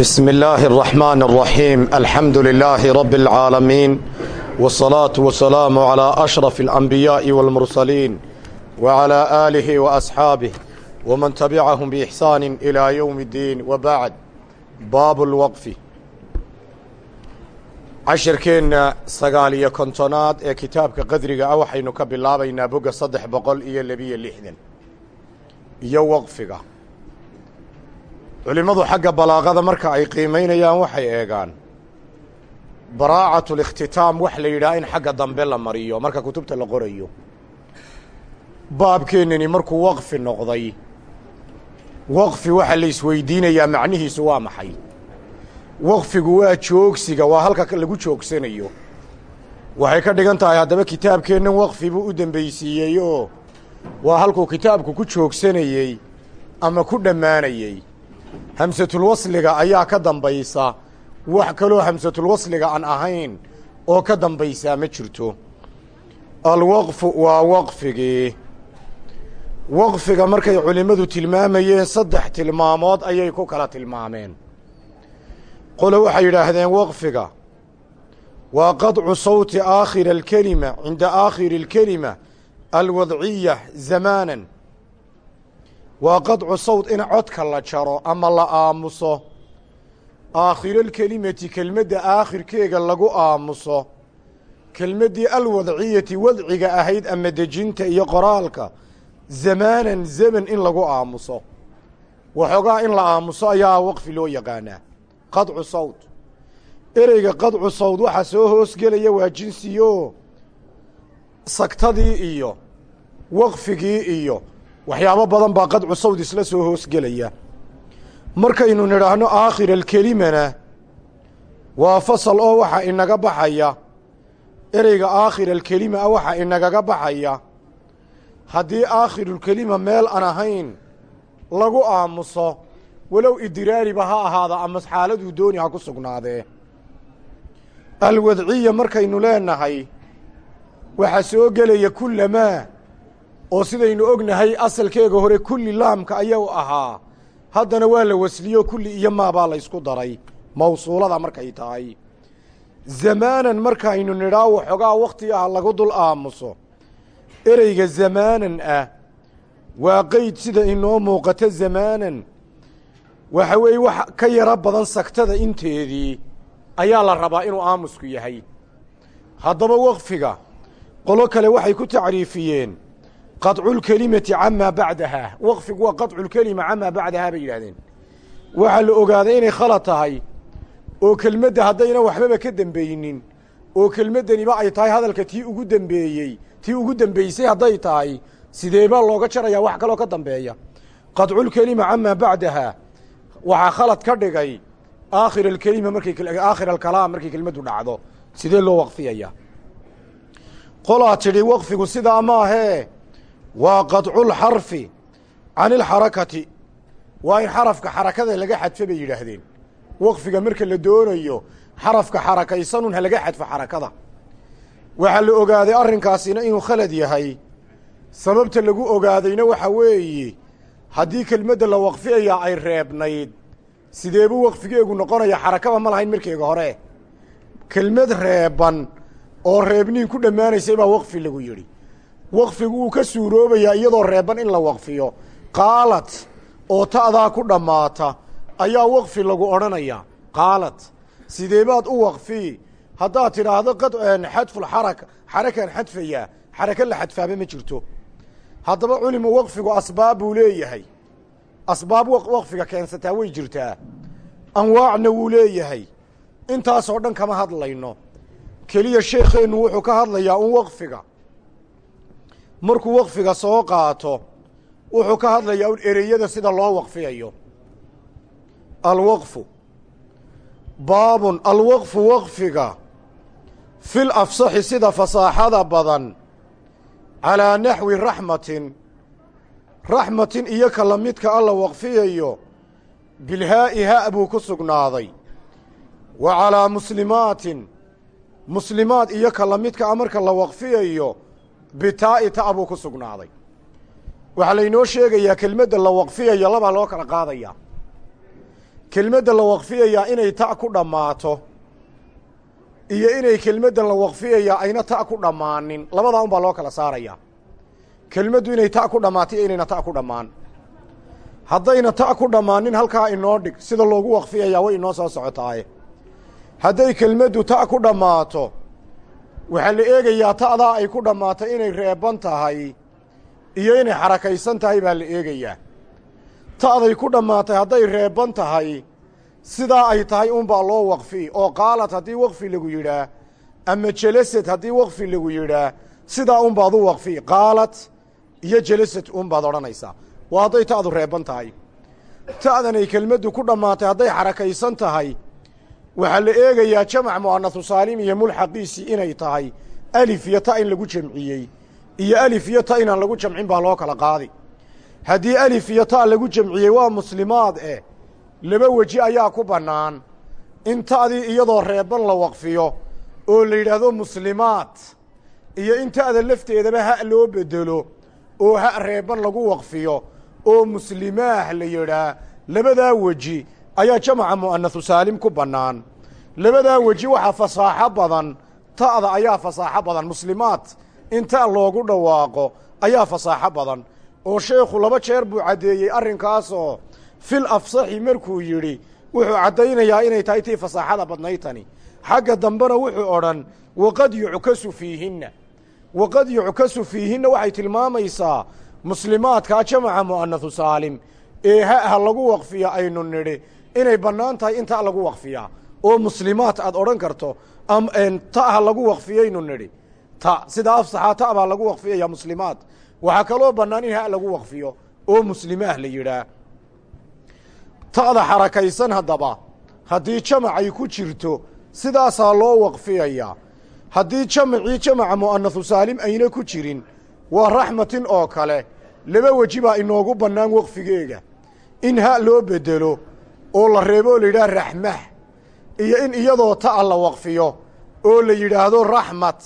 بسم الله الرحمن الرحيم الحمد لله رب العالمين والصلاة والسلام على أشرف الأنبياء والمرسلين وعلى آله وأصحابه ومن تبعهم بإحسان إلى يوم الدين وبعد باب الوقف cashirkeenna sagaal iyo kontonaad ee kitaabka qadriga ah waxaynu ka bilaabaynaa bogga saddex boqol iyo labiyo lixdan iyo waqfiga culimmadu xagga balaaqada marka ay qiimaynayaan waxay eegaan. Baraacatu likhtitaam wax la yidhaha in xagga dambe la mariyo marka kutubta la qorayo. Baabkeennani markuu waqfi noqday waqfi waxaa la isweydiinayaa macnihiisu waa maxay? Waqfigu waa joogsiga waa halka lagu joogsanayo. Waxay ka dhigan tahay haddaba kitaabkeennan waqfi buu u dembeysiiyey oo waa halkuu kitaabku ku joogsanayey ama ku dhammaanayey hamsatulwasliga ayaa ka dambaysa. Wax kaloo hamsatulwasliga aan ahayn oo ka dambaysaa ma jirto. Alwaqfu waa waqfigii waqfiga markay culimmadu tilmaamayeen saddex tilmaamood ayay ku kala tilmaameen. Qole waxay yidhaahdeen waqfiga. Waa qadcu sawti aakhira alkelima cinda aakhiri alkelima alwadciya zamaanan waa qadcu sawt in codka la jaro ama la aamuso. Aakhiralkelimati kelmadda aakhirkeega lagu aamuso. Kelmaddii alwadciyati wadciga ahayd ama dejinta iyo qoraalka zamaanan zaman in lagu aamuso. Waxoogaa in la aamuso ayaa waqfi loo yaqaanaa. Qadcu sawt. Ereyga qadcu sawt waxaa soo hoosgelaya waa jinsiyo sagtadii iyo waqfigii iyo waxyaabo badan baa qadcu sawd isla soo hoosgelaya markaynu nidhaahno aakhir alkelimana waa fasal oo waxaa inaga baxaya. Ereyga aakhir alkelima ah waxaa inagaga baxaya. Haddii aakhirulkelima meel aan ahayn lagu aamuso walow idiraariba ha ahaada ama xaaladuu dooni ha ku sugnaadee. Alwadciya markaynu leenahay waxaa soo gelaya kullamaa oo sidaynu ognahay asalkeega hore kulli laamka ayau ahaa. Haddana waa la wasliyo kulli iyo maabaa la ysku daray. Mawsuulada markay tahay. Zamaanan markaynu nidhaa waxoogaa wakhti ah lagu dul aamuso. Ereyga zamaanan ah waa qeyd sida inoo muuqato zamaanan. Waxa weeye wax ka yaro badan sagtada inteedii ayaa la rabaa inuu aamusku yahay. Haddaba waqfiga qolo kale waxay ku tacriifiyeen qadculkelimati camaa bacdahaa waqfigu waa qadculkelima camaa bacdahaa bay yidhahdeen waxaa la ogaaday inay khalad tahay oo kelmadda haddayna waxbaba ka dembeynin oo kelmaddaniba ay tahay hadalka tii ugu dembeeyey tii ugu dembeysay hadday tahay sideebaa looga jarayaa wax kaloo ka dambeeya. Qadculkelima camaa bacdahaa waxaa khalad ka dhigay aakhir alkelima markay aakhir alkalaam markay kelmaddu dhacdo sidee loo waqfiyayaa qolaa tidhi waqfigu sidaa maahee waa qadculxarfi can ilxarakati waa in xarafka xarakada laga xadfo bay yidhaahdeen. Waqfiga marka la doonayo xarafka xarakaysanun ha laga xadfo xarakada waxaa la ogaaday arrinkaasina inuu khalad yahay. Sababta lagu ogaadayna waxa weeye haddii kelmadda la waqfiyayaa ay reebnayd sideebuu waqfigeegu noqonaya xarakaba ma lahayn markeega hore. Kelmad reeban oo reebniin ku dhammaanaysay baa waqfi lagu yidhi waqfigu wuu ka suuroobayaa iyadoo reeban in la waqfiyo. Qaalad oo ta'daa ku dhammaata ayaa waqfi lagu odhanayaa qaalad sideebaad u waqfii haddaad tidhaahdo qad xadfulxaraka xarakaan xadfayaa xaraka la xadfaaba ma jirto. Haddaba culima waqfigu asbaab buu leeyahay. Asbaab waqfiga keensataa way jirtaa. Anwaacna wuu leeyahay. Intaasoo dhan kama hadlayno. Keliya sheekheennu wuxuu ka hadlayaa un waqfiga markuu waqfiga soo qaato wuxuu ka hadlayaa un ereyada sida loo waqfiyayo. Alwaqfu. Baabun alwaqfu waqfiga. Fil afsaxi sida fasaaxada badan. Calaa naxwi raxmatin. Raxmatin iyo ka la midka alla waqfiyayo bilhaa'i ha' buu ku sugnaaday. Wa calaa muslimaatin. Muslimaad iyo ka la midka a marka la waqfiyayo bitaa'i ta' buu ku sugnaaday. Waxaa laynoo sheegayaa kelmadda la waqfiyayo labaa loo kala qaadayaa. Kelmadda la waqfiyayaa inay ta' ku dhammaato iyo inay kelmaddan la waqfiyayaa ayna ta' ku dhammaanin. Labadaa unbaa loo kala saarayaa. Kelmaddu inay ta' ku dhammaato iyo inayna ta' ku dhammaan. Haddayna ta' ku dhammaanin halkaa inoo dhig. Sida loogu waqfiyayaa way inoo soo socotaaye. Hadday kelmaddu ta' ku dhammaato waxaa la eegayaa ta'daa ay ku dhammaato inay reeban tahay iyo inay xarakaysan tahay baa la eegayaa. Ta'day ku dhammaatay hadday reeban tahay sidaa ay tahay unbaa loo waqfi oo qaalad haddii waqfi lagu yidhaa ama jelasad haddii waqfi lagu yidhaa sidaa unbaad u waqfi qaalad iyo jelasad unbaad odhanaysaa waa hadday ta'du reeban tahay. Ta'dan ay kelmaddu ku dhammaatay hadday xarakaysan tahay waxaa la eegayaa jamac mu'anasu saalim iyo mulxaqiisii inay tahay alif iyo ta in lagu jamciyey iyo alif iyo ta inaan lagu jamcin baa loo kala qaadi. Haddii alif iyo ta lagu jamciyey waa muslimaad eh laba weji ayaa ku bannaan. In ta'dii iyadoo reeban la waqfiyo oo la yidhaahdo muslimaad iyo in ta'da lafteedaba ha loo bedelo oo ha reeban lagu waqfiyo oo muslimaah la yidhaa labadaa weji ayaa jamaca mu'anasu saalim ku bannaan. Labadaa weji waxaa fasaaxo badan ta'da ayaa fasaaxo badan. Muslimaad in ta' loogu dhawaaqo ayaa fasaaxo badan. Oo sheekhu laba jeer buu caddeeyey arrinkaasoo fil afsaxi markuu yidhi wuxuu caddaynayaa inay tahay tii fasaaxada badnaytani xagga dambena wuxuu odhan waqad yuckasu fiihinna. Waqad yuckasu fiihinna waxay tilmaamaysaa muslimaadkaa jamaca mu'anasu saalim ee ha ha lagu waqfiya aynu nidhi inay bannaan tahay in ta' lagu waqfiyaa. Oo muslimaad aad odhan karto ta ha lagu waqfiyaynu nidhi. Ta sida afsaxaa ta baa lagu waqfiyaya muslimaad waxaa kaloo bannaan in ha lagu waqfiyo. Oo muslimaah la yidhaah ta'da xarakaysan haddaba haddii jamacay ku jirto sidaasaa loo waqfiyayaa. Haddii jamacii jamaca mu'anasu saalim ayna ku jirin waa raxmatin oo kale. Laba weji baa inoogu bannaan waqfigeega. In ha loo bedelo oo la reebo oo la yidhaha raxmah iyo in iyadoo ta'a la waqfiyo oo la yidhaahdo raxmat.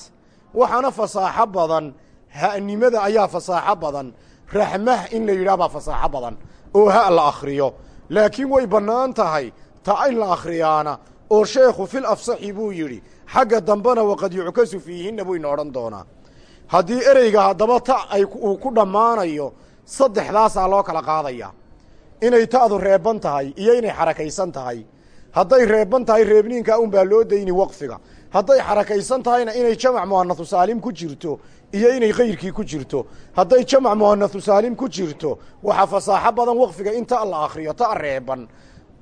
Waxaana fasaaxo badan ha'nimada ayaa fasaaxo badan raxmah in la yidhaah baa fasaaxo badan oo ha la akhriyo. Laakiin way bannaan tahay ta in la akhriyaana oo sheekhu fil afsaxi buu yidhi xagga dambena waqad yuckasu fiihinna buu ina odhan doonaa. Haddii ereyga haddaba ta ay uu ku dhammaanayo saddexdaasaa loo kala qaadayaa inay ta'du reeban tahay iyo inay xarakaysan tahay. Hadday reeban tahay reebniinkaa unbaa loo dayni waqfiga. Hadday xarakaysan tahayna inay jamac mu'anasu saalim ku jirto iyo inay kayrkii ku jirto. Hadday jamac mu'anasu saalim ku jirto waxaa fasaaxo badan waqfiga in ta la akhriyo ta reeban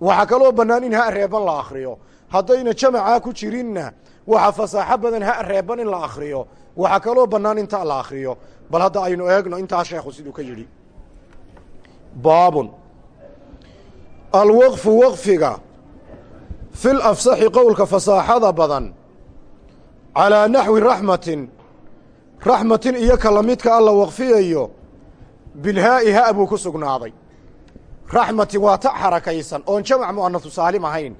waxaa kaloo bannaan in ha reeban la akhriyo. Haddayna jamacaa ku jirinna waxaa fasaaxo badan ha reeban in la akhriyo. Waxaa kaloo bannaan in ta la akhriyo. Bal hadda aynu eegno intaa sheekhu siduu ka yidhi. Baabun alwaqfu waqfiga fil afsaxi qowlka fasaaxada badan calaa naxwi raxmatin raxmatin iyo ka lamidka alla waqfiyayo bilhaa'i ha buu ku sugnaaday. Raxmatin waa ta xarakaysan oon jamac mu'anasu saalim ahayn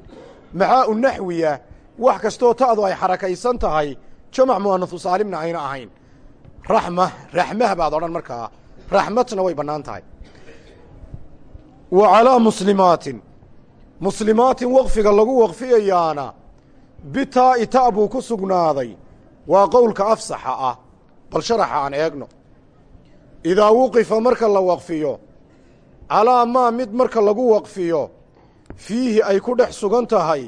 maxaa u naxwiya wax kastoo ta'du ay xarakaysan tahay jamac mu'anasu saalimna ayna ahayn. Raxma raxmah baad odhan markaa raxmatna way bannaan tahay wa calaa muslimaatin muslimaatin waqfiga lagu waqfiyayaana bitaa'i ta' buu ku sugnaaday. Waa qowlka afsaxa ah bal sharaxa aan eegno. Idaa wuqifa marka la waqfiyo calaa maa mid marka lagu waqfiyo fiihi ay ku dhex sugan tahay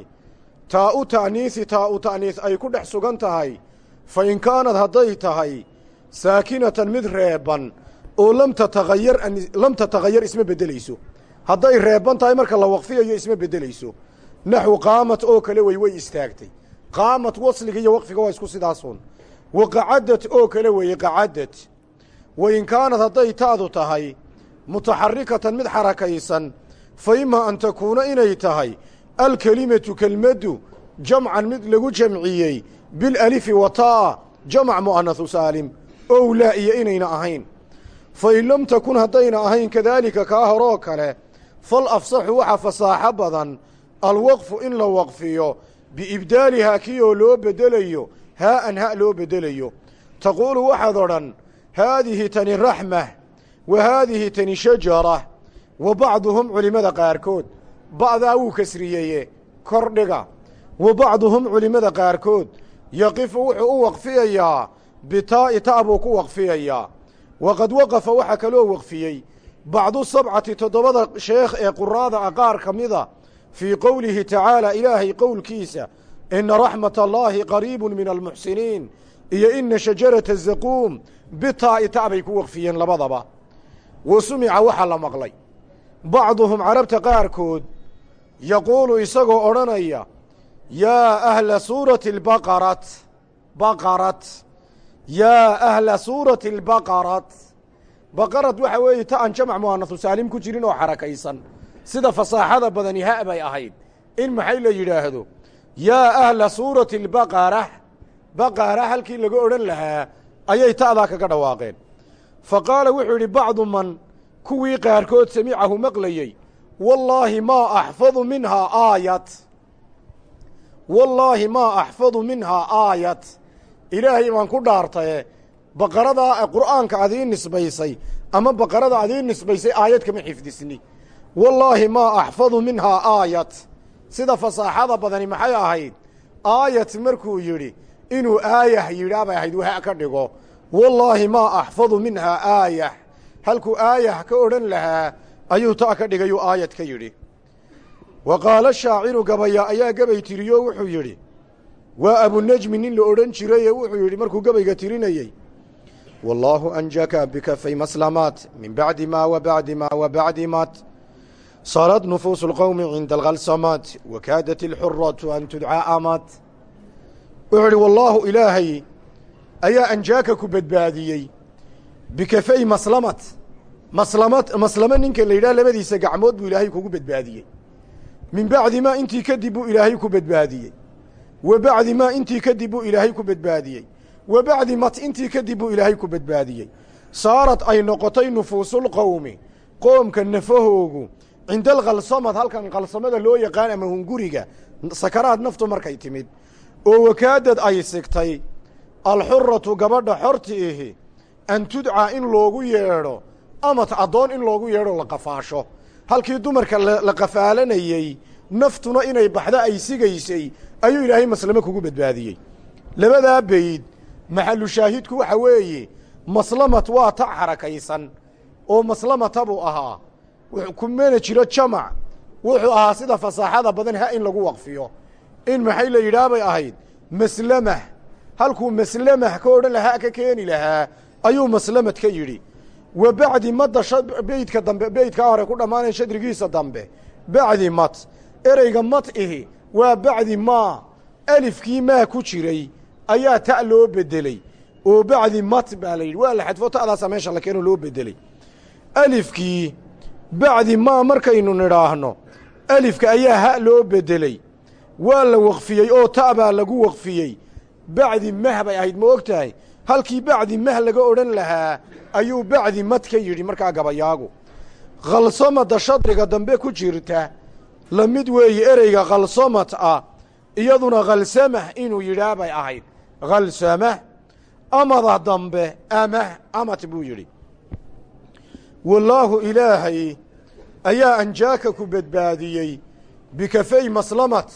taa'u ta'niisi taa'u ta'niis ay ku dhex sugan tahay fa in kaanad hadday tahay saakinatan mid reeban oo lam tatahayar lam tatahayar isma beddelayso hadday reeban tahay marka la waqfiyayo isma beddelayso naxwu qaamat oo kale wey way istaagtay. Qaamat wasliga iyo waqfiga waa isku sidaasun wa qacadad oo kale weeye qacadad wa in kaanad hadday ta'du tahay mutaxarikatan mid xarakaysan fa imaa an takuuna inay tahay alkelimatu kelmaddu jamcan mid lagu jamciyey bilalifi wa taa jamac mu'anasu saalim ow laa iyo inayna ahayn. Fa in lam takun haddayna ahayn kadaalika kaa horoo kale fal afsaxu waxa fasaaxo badan alwaqfu in la waqfiyo biibdaalihaa kii oo loo beddelayo haa'an ha loo beddelayo taquulu waxaad odhan haadihi tani raxmah wa haadihi tani shajara wa bacduhum culimmada qaarkood ba'daa wuu kasriyeeye kordhiga wa bacduhum culimmada qaarkood yaqifu wuxuu u waqfiyayaa bitaa'i ta' buu ku waqfiyayaa. Waqad waqafa waxaa kaloo waqfiyey bacdu sabcati toddobada sheekh ee quraada ah qaar ka mida fii qowlihi tacaala ilaahay qowlkiisa ina raxmat allaahi qariibun min almuxsiniin iyo ina shajarata zaquum bitaa'i ta' bay ku waqfiyeen labadaba. Wa sumica waxaa la maqlay. Bacduhum carabta qaarkood yaquulu isagoo odhanaya yaa ahla suurati albaqarat baqarat yaa ahla suurati albaqarat baqarad waxa weeye ta aan jamac mu'anasu saalim ku jirin oo xarakaysan. Sida fasaaxada badani ha' bay ahayd. In maxay la yidhaahdo? Yaa ahla suurati albaqara baqara halkii laga odhan lahaa ayay ta'daa kaga dhawaaqeen. Fa qaala wuxuu yidhi bacdu man kuwii qaarkood samicahu maqlayey wallaahi maa axfadu minhaa aayat. Wallaahi maa axfadu minhaa aayat. Ilaahay baan ku dhaartaye baqaradaa qur'aanka adii nisbaysay ama baqarada adii nisbaysay aayad kama xifdisni. Wallaahi maa axfadu minhaa aayat sida fasaaxada badani maxay ahayd? Aayat markuu yidhi inuu aayah yidhaa bay ahayd waha ka dhigo wallaahi maa axfadu minhaa aayah. Halkuu aayah ka odhan lahaa ayuu ta' ka dhigayuu aayad ka yidhi. Wa qaala shaaciru gabaya ayaa gabay tiriyo wuxuu yidhi waa abunajmi nin la odhan jiraye wuxuu yidhi markuu gabayga tirinayey bacdi maa wa bacdi maa wa bacdi maat sarat nufuusu اlqowmi cinda alkhalsamaat wa kaadat ilxuratu an tudcaa amaat wuxuu idhi wallaahu ilaahay ayaa anjaaka ku badbaadiyey. Bikafay maslamat maslamad maslamo ninka la yidhaha labadiisa gacmood buu ilaahay kugu badbaadiyey. Min bacdi maa intii kadib buu ilaahay ku badbaadiyey. Wa bacdi maa intii kadib buu ilaahay ku badbaadiyey wa bacdi mat intii kadib buu ilaahay ku badbaadiyey. Saarad ay noqotay nufuusulqowmi qoomka nafahoogu. Cinda alkhalsamad halkan khalsamada loo yaqaan ama hunguriga sakaraad naftu markay timid. Oo wakaadad ay sigtay alxuratu gabadha xorti ihi an tudcaa in loogu yeedho amat addoon in loogu yeedho la qafaasho. Halkii dumarka la qafaalanayey naftuna inay baxdo ay sigaysay ayuu ilaahay maslamo kugu badbaadiyey. Labadaa bayd maxalu shaahidku waxa weeye maslamat waa ta xarakaysan oo maslamata buu ahaa. Kumana jiro jamac. Wuxuu ahaa sida fasaaxada badan ha in lagu waqfiyo. In maxay la yidhaah bay ahayd? Maslamah. Halkuu maslamah ka odhan lahaa ka keeni lahaa ayuu maslamad ka yidhi. Wa bacdi madda beydka dambe beydkaa hore ku dhammaanaya shadrigiisa dambe. Bacdi mat ereyga mat ihi waa bacdi maa. Alifkii maa ku jiray ayaa ta' loo bedeley oo bacdi mat baa la yidhi waa la xadfo ta'daasa meesha la keeno loo bedeley alifkii bacdi maa markaynu nidhaahno alifka ayaa ha loo bedeley waa la waqfiyey oo ta' baa lagu waqfiyey. Bacdi mah bay ahayd ma og tahay halkii bacdi mah laga odhan lahaa ayuu bacdi mad ka yidhi markaa gabayaagu. Khalsamada shadriga dambe ku jirta la mid weeye ereyga khalsamad ah iyaduna khalsamah inuu yidhaa bay ahayd khalsamah amada dambe amah amat buu yidhi. Wallaahu ilaahay ayaa anjaaka ku badbaadiyey bikafay maslamat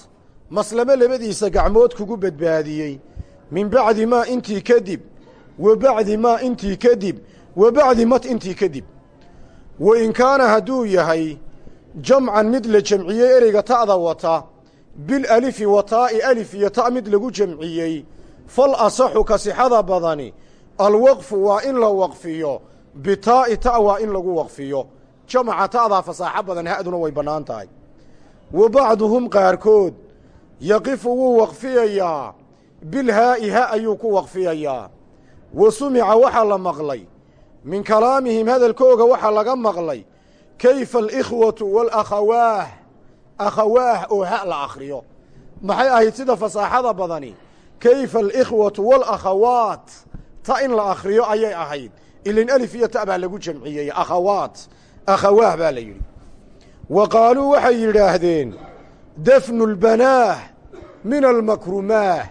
maslamo labadiisa gacmood kugu badbaadiyey. Min bacdi maa intii kadib wa bacdi maa intii kadib wa bacdi mat intii kadib. Wa in kaana hadduu yahay jamcan mid la jamciyey ereyga ta'da wata bilalifi wa taa'i alif iyo ta' mid lagu jamciyey fal asaxu ka sixada badani alwaqfu waa in la waqfiyo bitaa'i ta' waa in lagu waqfiyo. Jamaca ta'daa fasaaxo badan ha'duna way bannaan tahay. Wa bacduhum qaarkood yaqifu wuu waqfiyayaa bilhaa'i ha ayuu ku waqfiyayaa. Wa sumica waxaa la maqlay min kalaamihim hadalkooga waxaa laga maqlay kayfa alikhwatu waalakhawaah akhawaah oo ha la akhriyo. Maxay ahayd sida fasaaxada badani kayfa alikhwatu waalakhawaat ta in la akhriyo ayay ahayd ilin alif iyo ta baa lagu jamciyey akhawaat akhawaah baa la yidhi wa qaaluu waxay yidhaahdeen dafnu lbanaah min almakrumaah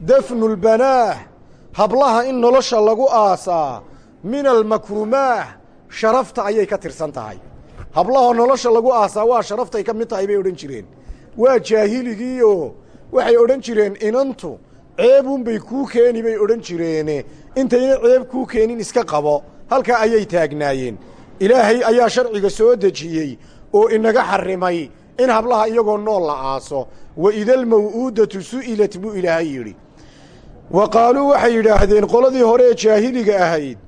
dafnu lbanaah hablaha in nolosha lagu aasaa min almakrumaah sharafta ayay ka tirsan tahay hablaha nolosha lagu aasaa waa sharaftay ka mid tahay bay odhan jireen waa jaahiligiioo waxay odhan jireen inantu ceebunbay kuu keeni bay odhan jireene. Intayna ceeb kuu keenin iska qabo halkaa ayay taagnaayeen. Ilaahay ayaa sharciga soo dejiyey oo inaga xarrimay in hablaha iyagoo nool la aaso. Wa idalmaw'uudatu su'ilat buu ilaahay yidhi. Wa qaaluu waxay yidhaahdeen qoladii hore ee jaahiliga ahayd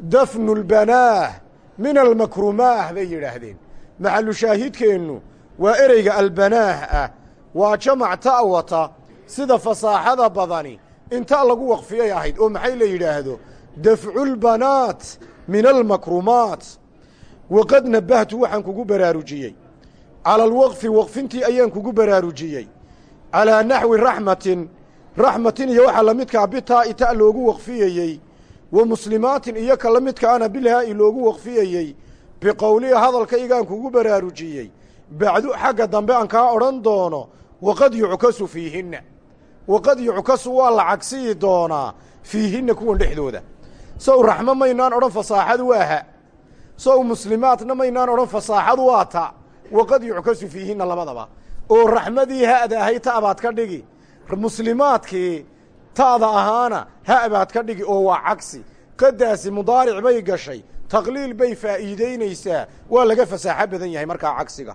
dafnu lbanaah min almakrumaah bay yidhaahdeen. Maxallu shaahidkeennu waa ereyga albanaah ah waa jamac ta' wata sida fasaaxada badani inta lagu waqfiyay ahayd oo maxay la yidhaahdo dafculbanaat min almakrumaat waqad nabbahtu waxaan kugu baraarujiyey. Cala alwaqfi waqfintii ayaan kugu baraarujiyey. Calaa naxwi raxmatin raxmatin iyo waxaa la midkaa bitaa'i ta' loogu waqfiyeyey wa muslimaatin iyo ka la midkaana bilhaa'i loogu waqfiyeyey biqowlihi hadalkaygaan kugu baraarujiyey. Bacdu xagga dambe aan kaa odhan doono waqad yuckasu fiihinna waqad yuckasu waa la cagsiyi doonaa fiihinna kuwan dhexdooda. Sow raxmo maynaan odhan fasaaxadu waa ha. Sow muslimaadna maynaan odhan fasaaxadu waa ta. Waqad yuckasu fiihinna labadaba. Oo raxmadii ha'da ahay ta' baad ka dhigi. Muslimaadkii ta'da ahaana ha' baad ka dhigi oo waa cagsi. Qadaasi mudaaric bay gashay. Taqliil bay faa'iidaynaysaa. Waa laga fasaaxo badan yahay markaa cagsiga.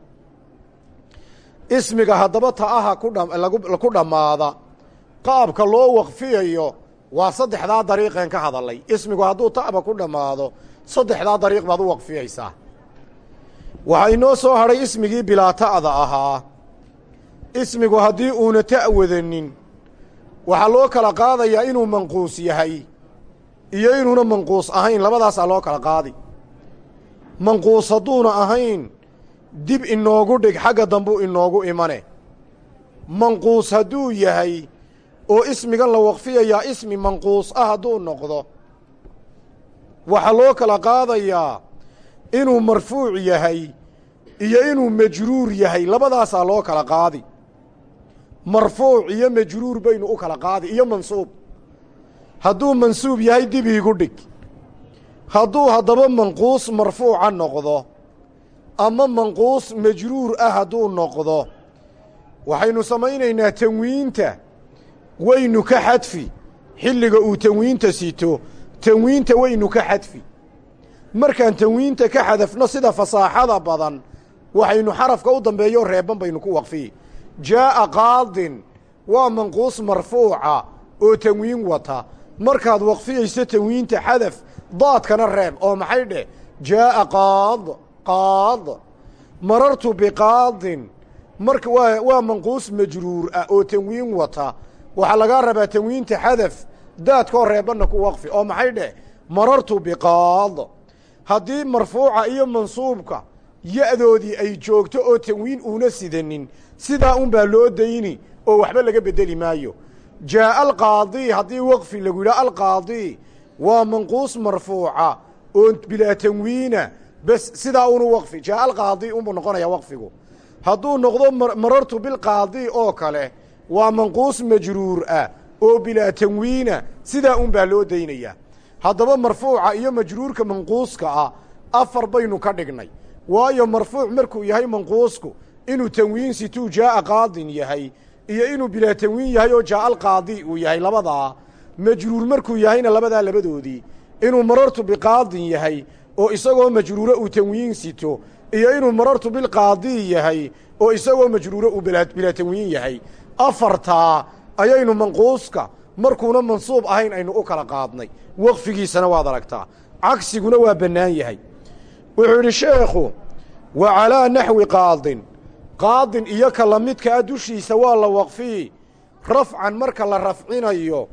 Ismiga haddaba ta'aha ku dhammaada qaabka loo waqfiyayo waa saddexdaa dariiqeen ka hadalay ismigu hadduu ta'ba ku dhammaado saddexdaa dariiq baad u waqfiyaysaa. Waxaa inoo soo hadhay ismigii bilaa ta'da ahaa. Ismigu haddii uuna ta' wadanin waxaa loo kala qaadayaa inuu manquus yahay iyo inuuna manquus ahayn. Labadaasaa loo kala qaadi. Manquus hadduuna ahayn dib inoogu dhig xagga dambuu inoogu imane. Manquus hadduu yahay oo ismigan la waqfiyayaa ismi manquus ah hadduu noqdo. Waxaa loo kala qaadayaa inuu marfuuc yahay iyo inuu majruur yahay. Labadaasaa loo kala qaadi. Marfuuc iyo majruur baynu u kala qaadi iyo mansuub. Hadduu mansuub yahay dib iigu dhig. Hadduu haddaba manquus marfuuca noqdo ama manquus majruur ah hadduu noqdo waxaynu samaynaynaa tanwiinta waynu ka xadfi. Xilliga uu tanwiinta sito tanwiinta waynu ka xadfi. Markaan tanwiinta ka xadafno sida fasaaxada badan waxaynu xarafka u dambeeyo reeban baynu ku waqfiyi jaa'a qaadin waa manquus marfuuca oo tanwiin wata. Markaad waqfiyayso tanwiinta xadaf daadkana reeb oo maxay dheh? Jaa'a qaad qaad. Marartu biqaadin marka waa waa manquus majruur ah oo tanwiin wata waxaa lagaa rabaa tanwiinta xadaf daadkoo reebanna ku waqfi. Oo maxay dheh? Marartu biqaad. Haddii marfuuca iyo mansuubka ya'doodii ay joogto oo tanwiin uuna sidanin sidaa unbaa loo dayni oo waxba laga beddeli maayo. Jaa'a alqaadii haddii waqfi lagu yidhaha alqaadii waa manquus marfuuca oo bilaa tanwiina bes sidaa unu waqfi. Jaa'a alqaadii unbuu noqonayaa waqfigu. Hadduu noqdo marartu bilqaadii oo kale waa manquus majruur ah oo bilaa tanwiina sidaa un baa loo daynayaa. Haddaba marfuuca iyo majruurka manquuska ah afar baynu ka dhignay. Waayo marfuuc markuu yahay manquusku inuu tanwiin situu jaa'a qaadin yahay iyo inuu bilaa tanwiin yahay oo jaa'a alqaadi uu yahay labadaa majruur markuu yahayna labadaa labadoodii inuu marartu biqaadin yahay oo isagoo majruuro uu tanwiin sito iyo inuu marartu bilqaadii yahay oo isagoo majruuro uu bilaa tanwiin yahay afartaa ayaynu manquuska markuuna mansuub ahayn aynu u kala qaadnay. Waqfigiisana waad aragtaa. Cagsiguna waa bannaan yahay. Wuxuu yidhi sheekhu wa calaa naxwi qaadin. Qaadin iyo ka la midkaa dushiisa waa la waqfiyi rafcan marka la rafcinayo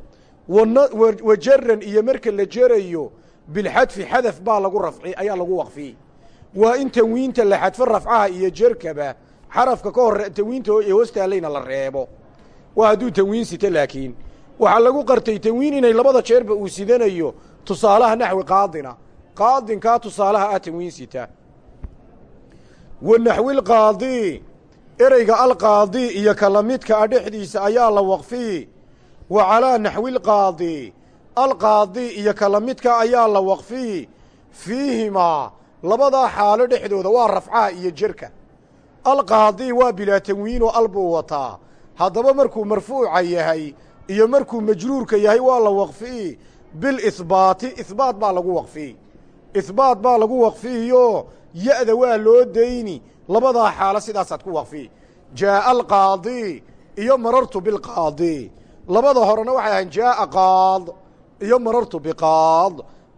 wa jaran iyo marka la jerayo bilxadfi xadaf baa lagu rafci ayaa lagu waqfiyi waa in tanwiinta la xadfo rafcaha iyo jerkaba xarafka ka hore tanwiinta ee hoostaalayna la reebo. Waa hadduu tanwiin sito laakiin waxaa lagu qartay tanwiin inay labada jeerba uu sidanayo tusaalaha naxwi qaadina. Qaadinkaa tusaalaha ah tanwiin sita. Wa naxwilqaadii ereyga alqaadii iyo ka la midka a dhexdiisa ayaa la waqfiyi wa calaa naxwilqaadii alqaadii iyo ka la midka ayaa la waqfiyi fiihimaa labadaa xaalo dhexdooda waa rafcaha iyo jerka alqaadi waa bilaa tanwiinoo al buu wataa. Haddaba markuu marfuuca yahay iyo markuu majruurka yahay waa la waqfi'i. Bilihbaati ihbaat baa lagu waqfi'i. Ihbaat baa lagu waqfi'iyo ya'da waa loo dayni. Labadaa xaalo sidaasaad ku waqfi'i. Jaa'a alqaadi iyo marartu bilqaadi. Labada horena waxay ahayn jaa'a qaad iyo marartu biqaad.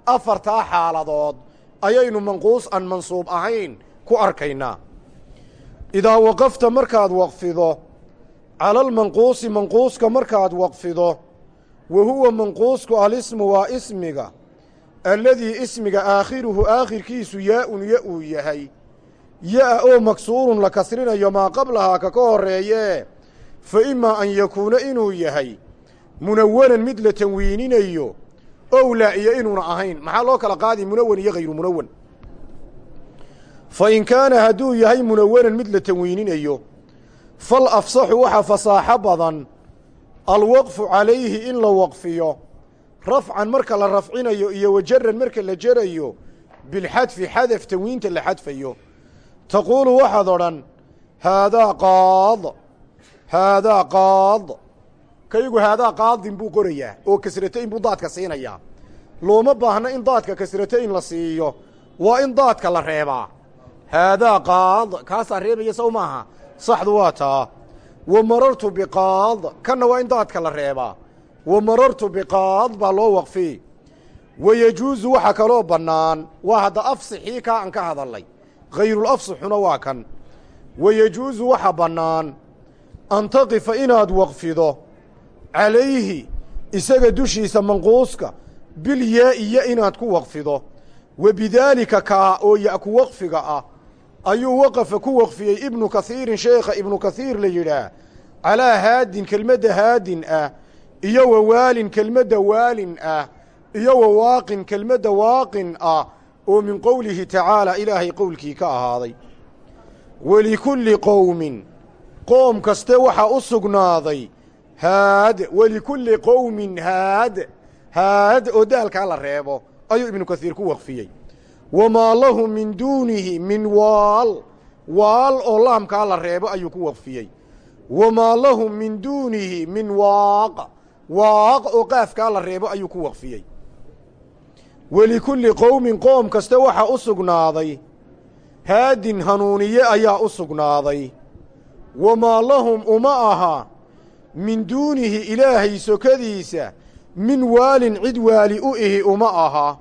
Afartaa xaaladood ayaynu manquus aan mansuub ahayn ku arkaynaa idaa waqafta markaad waqfido cala almanquusi manquuska markaad waqfido wa huwa manquusku alismu waa ismiga alladii ismiga aakhiruhu aakhirkiisu yaa-un ya uu yahay. Ya-a oo maksuurun la kasrinayo maa qablahaa ka ka horreeyee fa imaa an yakuuna inuu yahay munawanan mid la tanwiininayo owlaa iyo inuuna ahayn. Maxaa loo kala qaadi? Munawan iyo hayru munawan fa in kaana hadduu yahay munawanan mid la tanwiininayo fal afsaxu waxa fasaaxo badan alwaqfu calayhi in la waqfiyo rafcan marka la rafcinayo iyo wajaran marka la jerayo bilxadfi xadaf tanwiinta la xadfayo. Taquulu waxaad odhan haadaa qaad haadaa qaad. Kaygu haadaa qaadin buu qorayaa oo kasratayn buu daadka siinayaa. Looma baahna in daadka kasratayn la siiyo waa in daadka la reebaa haadaa qaad kaasaa reebaya sow maaha saxdu waa taa wa marartu biqaad kanna waa in daadka la reebaa wa marartu biqaad baa loo waqfi wa yejuusu waxa kaloo bannaan waa hadda afsixii kaa aan ka hadalnay hayrulafsixuna waa kan wa yejuusu waxa bannaan an taqifa inaad waqfido calayhi isaga dushiisa manquuska bilyaa'i ya inaad ku waqfido wa bidaalika kaa oo ya waqfiga ah ayuu waqafa ku waqfiyey ibnu kahiirin sheekha ibnu kahiir la yidhaah calaa haadin kelmadda haadin ah iyo wa waalin kelmadda waalin ah iyo wa waaqin kelmadda waaqin ah oo min qowlihi tacaalaa ilaahay qowlkii ka ahaaday. Welikulli qowmin qoom kaste waxaa u sugnaaday haad welikulli qowmin haad haad oo daalkaa la reebo ayuu ibnu kasiir ku waqfiyey wamaa lahu min duunihi min waal waal oo laamkaa la reebo ayuu ku waqfiyey. wamaa lahu min duunihi min waaq waaq oo qaafkaa la reebo ayuu ku waqfiyey. welikulli qowmin qoom kaste waxaa u sugnaaday. Haadin hanuuniye ayaa u sugnaaday. wamaa lahum uma aha min duunihi ilaahay sokadiisa min waalin cid waali u ihi uma aha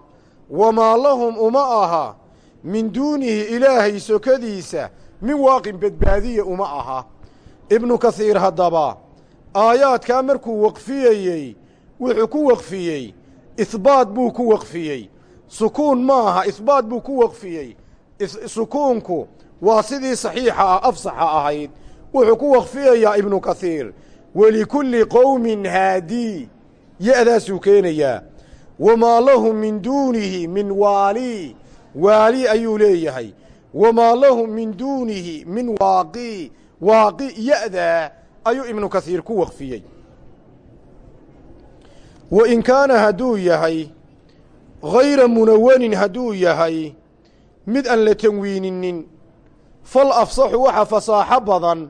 wamaa lahum uma aha min duunihi ilaahay sokadiisa min waaqin badbaadiya uma aha ibnu kasiir haddaba aayaadkaa markuu waqfiyeyey wuxuu ku waqfiyey ihbaat buu ku waqfiyey sukuun ma aha ihbaat buu ku waqfiyey sukuunku waa sidii saxiixa ah afsaxa ahayd wuxuu ku waqfiyayaa ibnu kasiir welikulli qowmin haadii ya'daasuu keenayaa wamaa lahu min duunihi min waali. Waali ayuu leeyahay. Wamaa lahu min duunihi min waaqi. Waaqi ya'daa ayuu ibnu kasiir ku waqfiyey. Wa in kaana hadduu yahay hayra munawanin hadduu yahay mid aan la tanwiininin fal afsaxu waxa fasaaxo badan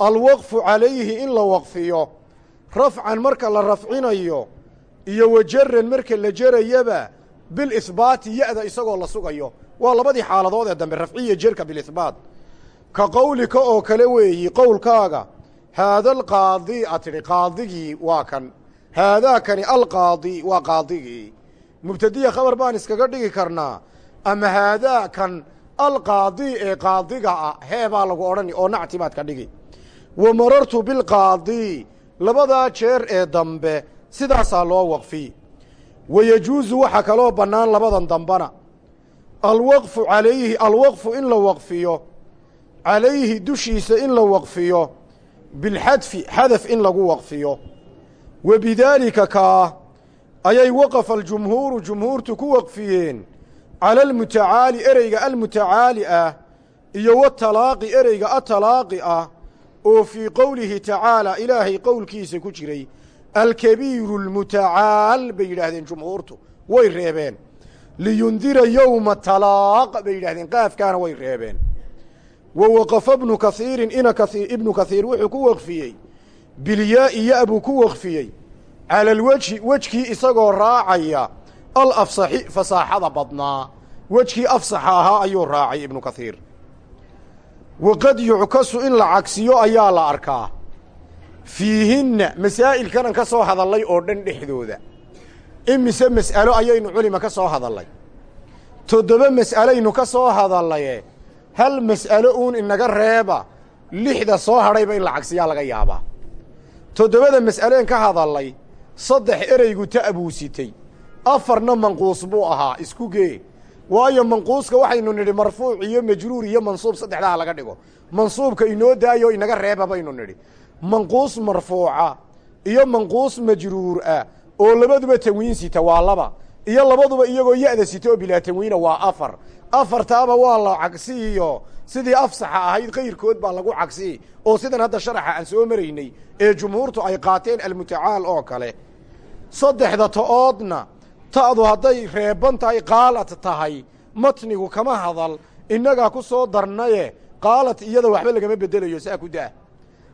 alwaqfu calayhi in la waqfiyo rafcan marka la rafcinayo iyo wajaran marka la jerayaba bilihbaati ya'da isagoo la sugayo. Waa labadii xaaladood ee dambe rafciya jerka bilihbaat ka qowlika oo kale weeyi qowlkaaga haada alqaadi a tidhi qaadigii waa kan. Haadaakani alqaadi waa qaadigii. Mubtadiya khabar baan iskaga dhigi karnaa. Ama haadaa kan alqaadi ee qaadiga ah hee baa lagu odhani oo nacti baad ka dhigi. Wa marartu bilqaadi labadaa jeer ee dambe sidaasaa loo waqfi. Wa yejuusu waxaa kaloo bannaan labadan dambana. Alwaqfu calayhi alwaqfu in la waqfiyo. Calayhi dushiisa in la waqfiyo. Bilxadfi xadaf in lagu waqfiyo. Wa bidaalika kaa ayay waqafa aljumhuuru jumhuurtu ku waqfiyeen. Cala almutacaali ereyga almutacaali ah iyo watalaaqi ereyga atalaaqi ah oo fii qowlihi tacaalaa ilaahay qowlkiisa ku jiray alkabiiru almutacaal bay yidhaahdeen jumhuurtu way reebeen liyundira yowma talaaq bay yidhahdeen qaafkaana way reebeen wa waqafa bnu kaiirin ina ibnu kaiir wuxuu ku waqfiyey bilyaa'i ya buu ku waqfiyey cala alwejhi wejkii isagoo raacaya alafsaxi fasaaxada badnaa wejkii afsaxa ahaa ayuu raacay ibnu kaiir waqad yuckasu in la cagsiyo ayaa la arkaa fiihinna masaa'ilkanan ka soo hadallay oo dhan dhexdooda. Imise mas'alo ayaynu culima ka soo hadallay. Toddoba mas'alaynu ka soo hadallaye hal mas'alo uun inaga reeba lixda soo hadhayba in la cagsiyaa laga yaabaa. Toddobada mas'aleen ka hadallay saddex ereygu ta' buu sitay afarna manquus buu ahaa isku gee. Waayo manquuska waxaynu nidhi marfuuc iyo majruur iyo mansuub saddexdaa laga dhigo. Mansuubka inoo daayo inaga reeba baynu nidhi manquus marfuuca iyo manquus majruur ah oo labaduba tanwiin sita waa laba iyo labaduba iyagoo ya'da sita oo bilaa tanwiina waa afar. Afartaaba waa la cagsiiyo. Sidii afsaxa ahayd kayrkood baa lagu cagsi oo sidan hadda sharaxa aan soo maraynay ee jumhuurtu ay qaateen almutacaal oo kale. Saddexda ta'oodna ta'du hadday reeban tahay qaalad tahay. Matnigu kama hadal. Innagaa ku soo darnaye qaalad iyada waxba lagama bedelayo saa ku daa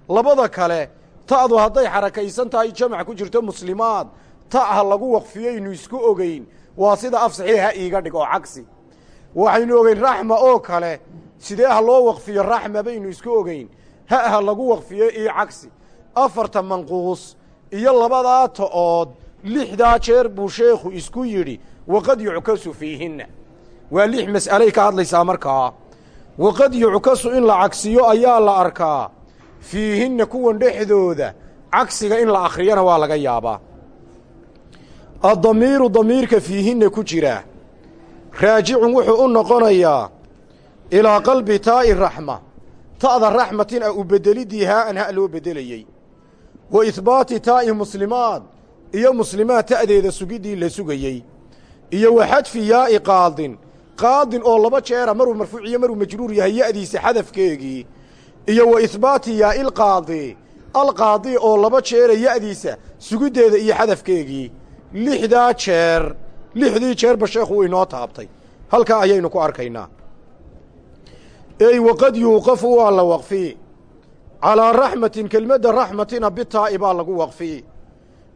labada kale ta'du hadday xarakaysan tahay jamac ku jirto muslimaad. Ta' ha lagu waqfiyaynu isku ogeyn. Waa sida afsaxii ha iiga dhig oo cagsi. Waxaynu ogeyn raxma oo kale sidee ha loo waqfiyo raxma baynu isku ogeyn. Ha ha lagu waqfiyo io cagsi. Afarta manquus iyo labadaa ta'ood lixdaa jeer buu sheekhu isku yidhi waqad yuckasu fiihinna. Waa lix mas'alay ka hadlaysaa markaa. Waqad yuckasu in la cagsiyo ayaa la arkaa fiihinna kuwan dhexdooda cagsiga in la akhriyana waa laga yaabaa. Addamiiru damiirka fiihinna ku jira. Raajicun wuxuu u noqonayaa ilaa qalbi taa'i raxma ta'da raxmatin a u beddelidii haa'an ha' loo beddelayey wa ihbaati taa'i muslimaad iyo muslimaad ta'deeda sugiddii la sugayey. Iyo wa xadfi yaa'i qaadin. Qaadin oo laba jeera maruu marfuuciyo maruu majruur yahay ya'diisa xadafkeegii iyo wa ihbaati yaa'il qaadi alqaadi oo laba jeera ya'diisa sugiddeeda iyo xadafkeegii lixdaa jeer lixdii jeerba sheekhu uu taabtay. Halkaa ayaynu ku arkaynaa. Ey waqad yuuqafu waa la waqfii calaa raxmatin kelmadda raxmatina bitaa'i baa lagu waqfii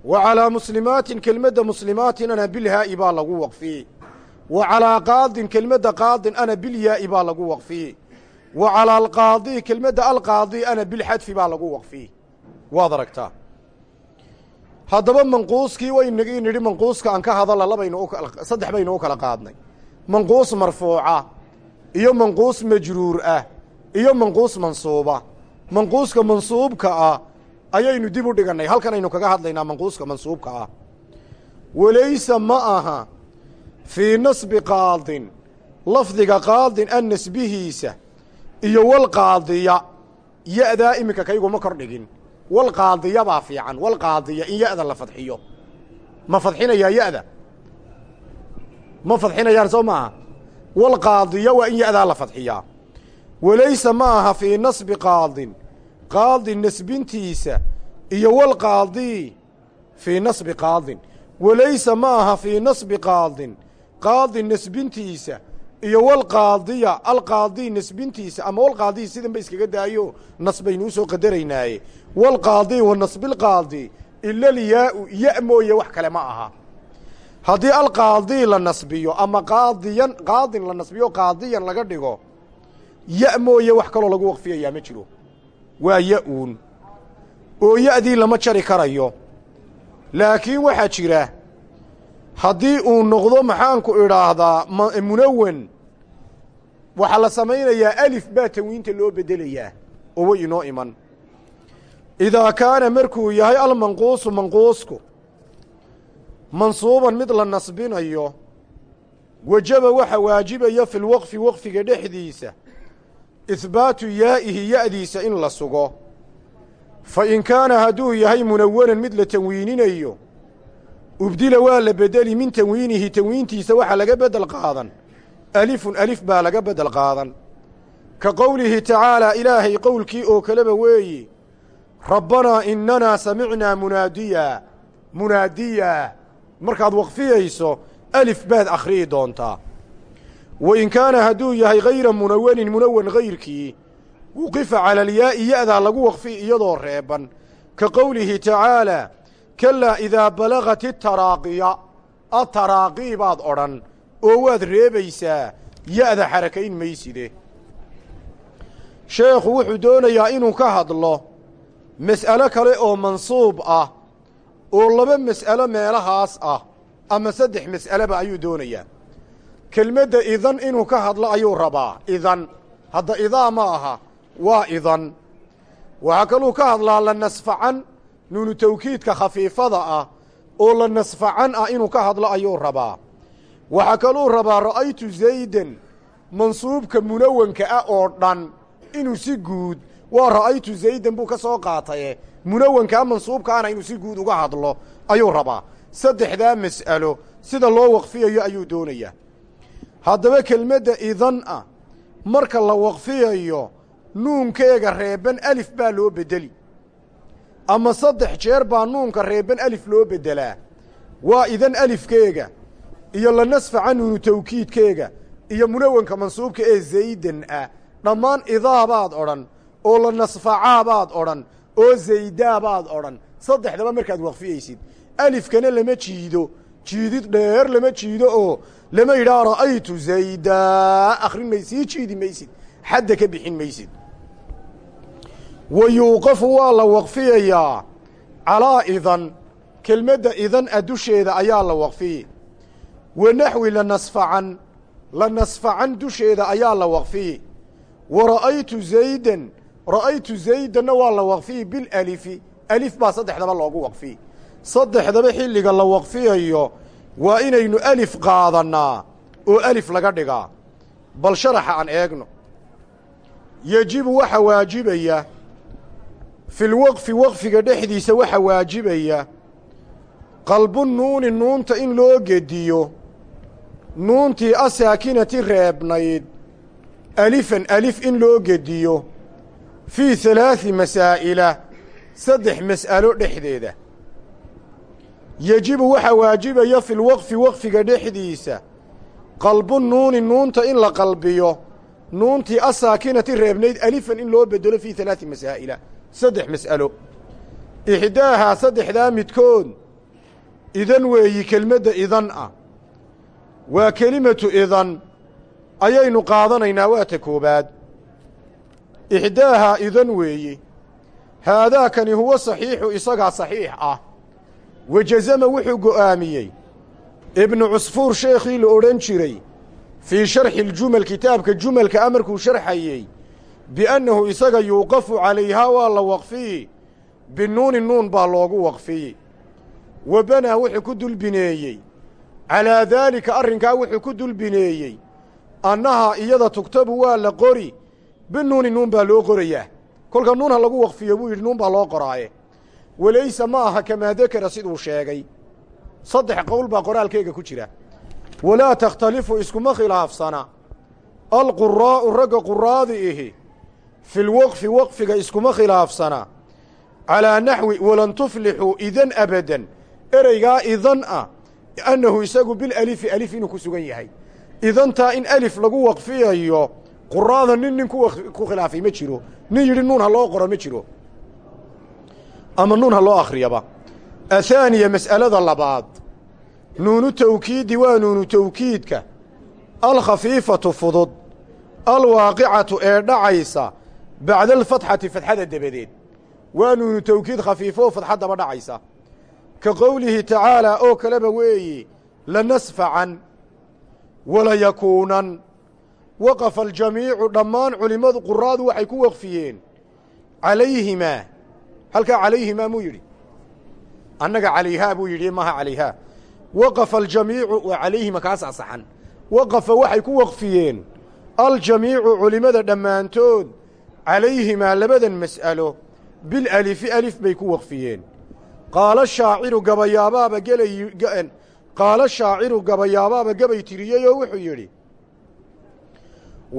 wa calaa muslimaatin kelmadda muslimaatinana bilhaa'i baa lagu waqfii wa calaa qaadin kelmadda qaadin ana bilyaa'i baa lagu waqfii wa calaa alqaadi kelmadda alqaadi ana bilxadfi baa lagu waqfii waad aragtaa haddaba manquuskii waynagii nidhi manquuska aan ka hadalla labaynu saddex baynu u kala qaadnay. Manquus marfuuca iyo manquus majruur ah iyo manquus mansuuba. Manquuska mansuubka ah ayaynu dib u dhigannay. Halkan aynu kaga hadlaynaa manquuska mansuubka ah. Walaysa ma aha fii nasbi qaadin lafdiga qaadin an nasbihiisa iyo walqaadiya ya'daa iminka kayguma kor dhigin. Walqaadiya baa fiican walqaadiya in ya'da la fadxiyo. Ma fadxinayaa ya'da? Ma fadxinayaan soo maaha? Walqaadiya waa in ya'daa la fadxiyaa. Walaysa ma aha fii nasbi qaadin qaadin nasbintiisa iyo walqaadii fii nasbi qaadin. Walaysa ma aha fii nasbi qaadin qaadin nasbintiisa iyo walqaadiya alqaadii nasbintiisa ama walqaadii sidan ba iskaga daayo nas baynu u soo qadaraynaaye. Walqaadii wa nasbilqaadi ila lyaau ya mooye wax kale ma aha. Haddii alqaadii la nasbiyo ama qaadiyan qaadin la nasbiyo qaadiyan laga dhigo ya mooye wax kaloo lagu waqfiyayaa ma jiro. Waa ya-uun. Oo ya'dii lama jari karayo. Laakiin waxaa jira haddii uu noqdo maxaanku idhaahdaa munawan waxaa la samaynayaa alif baa tanwiinta loo beddelayaa oo way inoo iman. Idaa kaana markuu yahay almanquusu manquusku mansuuban mid la nasbinayo wajaba waxa waajibaya fi lwaqfi waqfiga dhexdiisa ihbaatu yaa'ihi ya'diisa in la sugo. Fa in kaana hadduu yahay munawanan mid la tanwiininayo ubdila waa la bedeli min tanwiinihi tanwiintiisa waxaa laga beddel qaadan. Alifun alif baa laga beddel qaadan. Ka qowlihi tacaalaa ilaahay qowlkii oo kaleba weeyi rabbanaa innanaa samicnaa munaadiya. Munaadiya. Markaad waqfiyayso alif baad akhriyi doontaa. Wa in kaana hadduu yahay hayra munawanin munawan hayrkii wuqifa cala alyaa'i ya'daa lagu waqfi iyadoo reeban. Ka qowlihi tacaalaa kalaa idaa balagat itaraaqiya ataraaqii baad odhan oo waad reebaysaa ya'da xarakayn mayside. Sheekhu wuxuu doonayaa inuu ka hadlo mas'alo kale oo mansuub ah oo laba mas'alo meelahaas ah ama saddex mas'aleba ayuu doonayaa. Kelmadda idan inuu ka hadlo ayuu rabaa idan hadda idaa ma aha waa idan waxaa kaluu ka hadlaa la nasfacan nuunu tawkiidka khafiifada ah oo la nasfacan ah inuu ka hadlo ayuu rabaa. Waxaa kaluu rabaa ra'aytu zaydan mansuubka munawanka ah oo dhan inuu si guud waa ra'aytu zaydan buu ka soo qaataye munawankaa mansuubkaana inuu si guud uga hadlo ayuu rabaa. Saddexdaa mas'alo sida loo waqfiyayo ayuu doonayaa. Haddaba kelmadda idan ah marka la waqfiyayo nuunkeega reeban alif baa loo beddeli ama saddex jeer baa nuunka reeban alif loo beddelaa. Waa idan alifkeega iyo la nasfaca nuunu tawkiidkeega iyo munawanka mansuubka ee zaydan ah. Dhammaan idaabaad odhan oo la nasfacaabaad odhan oo zaydaabaad odhan. Saddexdaba markaad waqfiyaysid. Alifkana lama jiido jiidid dheer lama jiido oo lama yidhaha ra'aytu zaydaa. Akhrin may sii jiidi maysid xadda ka bixin maysid wa waa la waqfiyayaa calaa idan kelmadda idan a dusheeda ayaa la waqfiyi wa naxwi la nasfacan la nasfacan dusheeda ayaa la waqfiyi wa ra'aytu zaydan ra'aytu zaydanna waa la waqfiyi bilalifi alif baa saddexdaba loogu waqfiyi saddexdaba xilliga la waqfiyayo waa inaynu alif qaadannaa oo alif laga dhigaa bal sharaxa aan eegno yejibu waxa waajibaya filwaqfi waqfiga dhexdiisa waxa waajibaya qalbu nuuni nuunta in loo gediyo nuuntii asaakinati reebnayd alifan alif in loo gediyo fii halaadi masaa'ila saddex mas'alo dhexdeeda yejibu waxaa waajibaya filwaqfi waqfiga dhexdiisa qalbu nuuni nuunta in la qalbiyo nuuntii asaakinati reebnayd alifan in loo bedelo fii halaadi masaa'ila saddex mas'alo. Ixdaahaa saddexdaa midkood idan weeyi kelmadda idan ah. Waa kelimatu idan ayaynu qaadanaynaa waa ta koobaad. Ixdaahaa idan weeyi haadaakani huwa saxiixu isagaa saxiix ah. Wajazama wuxuu go'aamiyey. Ibnu cusfuur sheekhii la odhan jiray fii sharxi aljumal kitaabka jumalka a markuu sharxayey biannahu isaga yuuqafu calayhaa waa la waqfiyi binuuni nuun baa loogu waqfiyi wa banaa wuxuu ku dulbineeyey calaa daalika arrinkaa wuxuu ku dulbineeyey annahaa iyada tugtabu waa la qori binuuni nuun baa loo qorayaa kolka nuun ha lagu waqfiyo buu yidhi nuun baa loo qoraaye walayse ma aha kamaa dekara siduu sheegay saddex qowl baa qoraalkeega ku jira walaa takhtalifu iskuma khilaafsana alquraa'u ragga quraadi ihi filwaqfi waqfiga iskuma khilaafsana calaa naxwi walan tuflixuu idan abadan ereygaa idan ah annahu isagu bilalifi alif inuu ku sugan yahay idantaa in alif lagu waqfiyayo quraada nin nin ku khilaafay ma jiro nin yidhi nuun ha loo qoro ma jiro ama nuun ha loo akhriyaba athaaniya mas'alada labaad nuunu tawkiidi waa nuunu tawkiidka alkhafiifatu fudud alwaaqicatu ee dhacaysa bacda alfatxati fadxada dabadeed waa nuunu tawkiid khafiifo fadxaddaba dhacaysa ka qowlihi tacaalaa oo kaleba weeyi lanasfacan walayakuunan waqafa aljamiicu dhammaan culimmadu quraadu waxay ku waqfiyeen calayhimaa halkaa calayhimaa muu yidhi annaga calayhaa buu yidhi maha calayhaa waqafa aljamiicu waa calayhima kaas asaxan waqafa waxay ku waqfiyeen aljamiicu culimmada dhammaantood calayhimaa labadan mas'alo bil alifi alif bay ku waqfiyeen qaalo shaaciru gabayaabaaba gelay qaalo shaaciru gabayaabaaba gabay tiriyeyoo wuxuu yidhi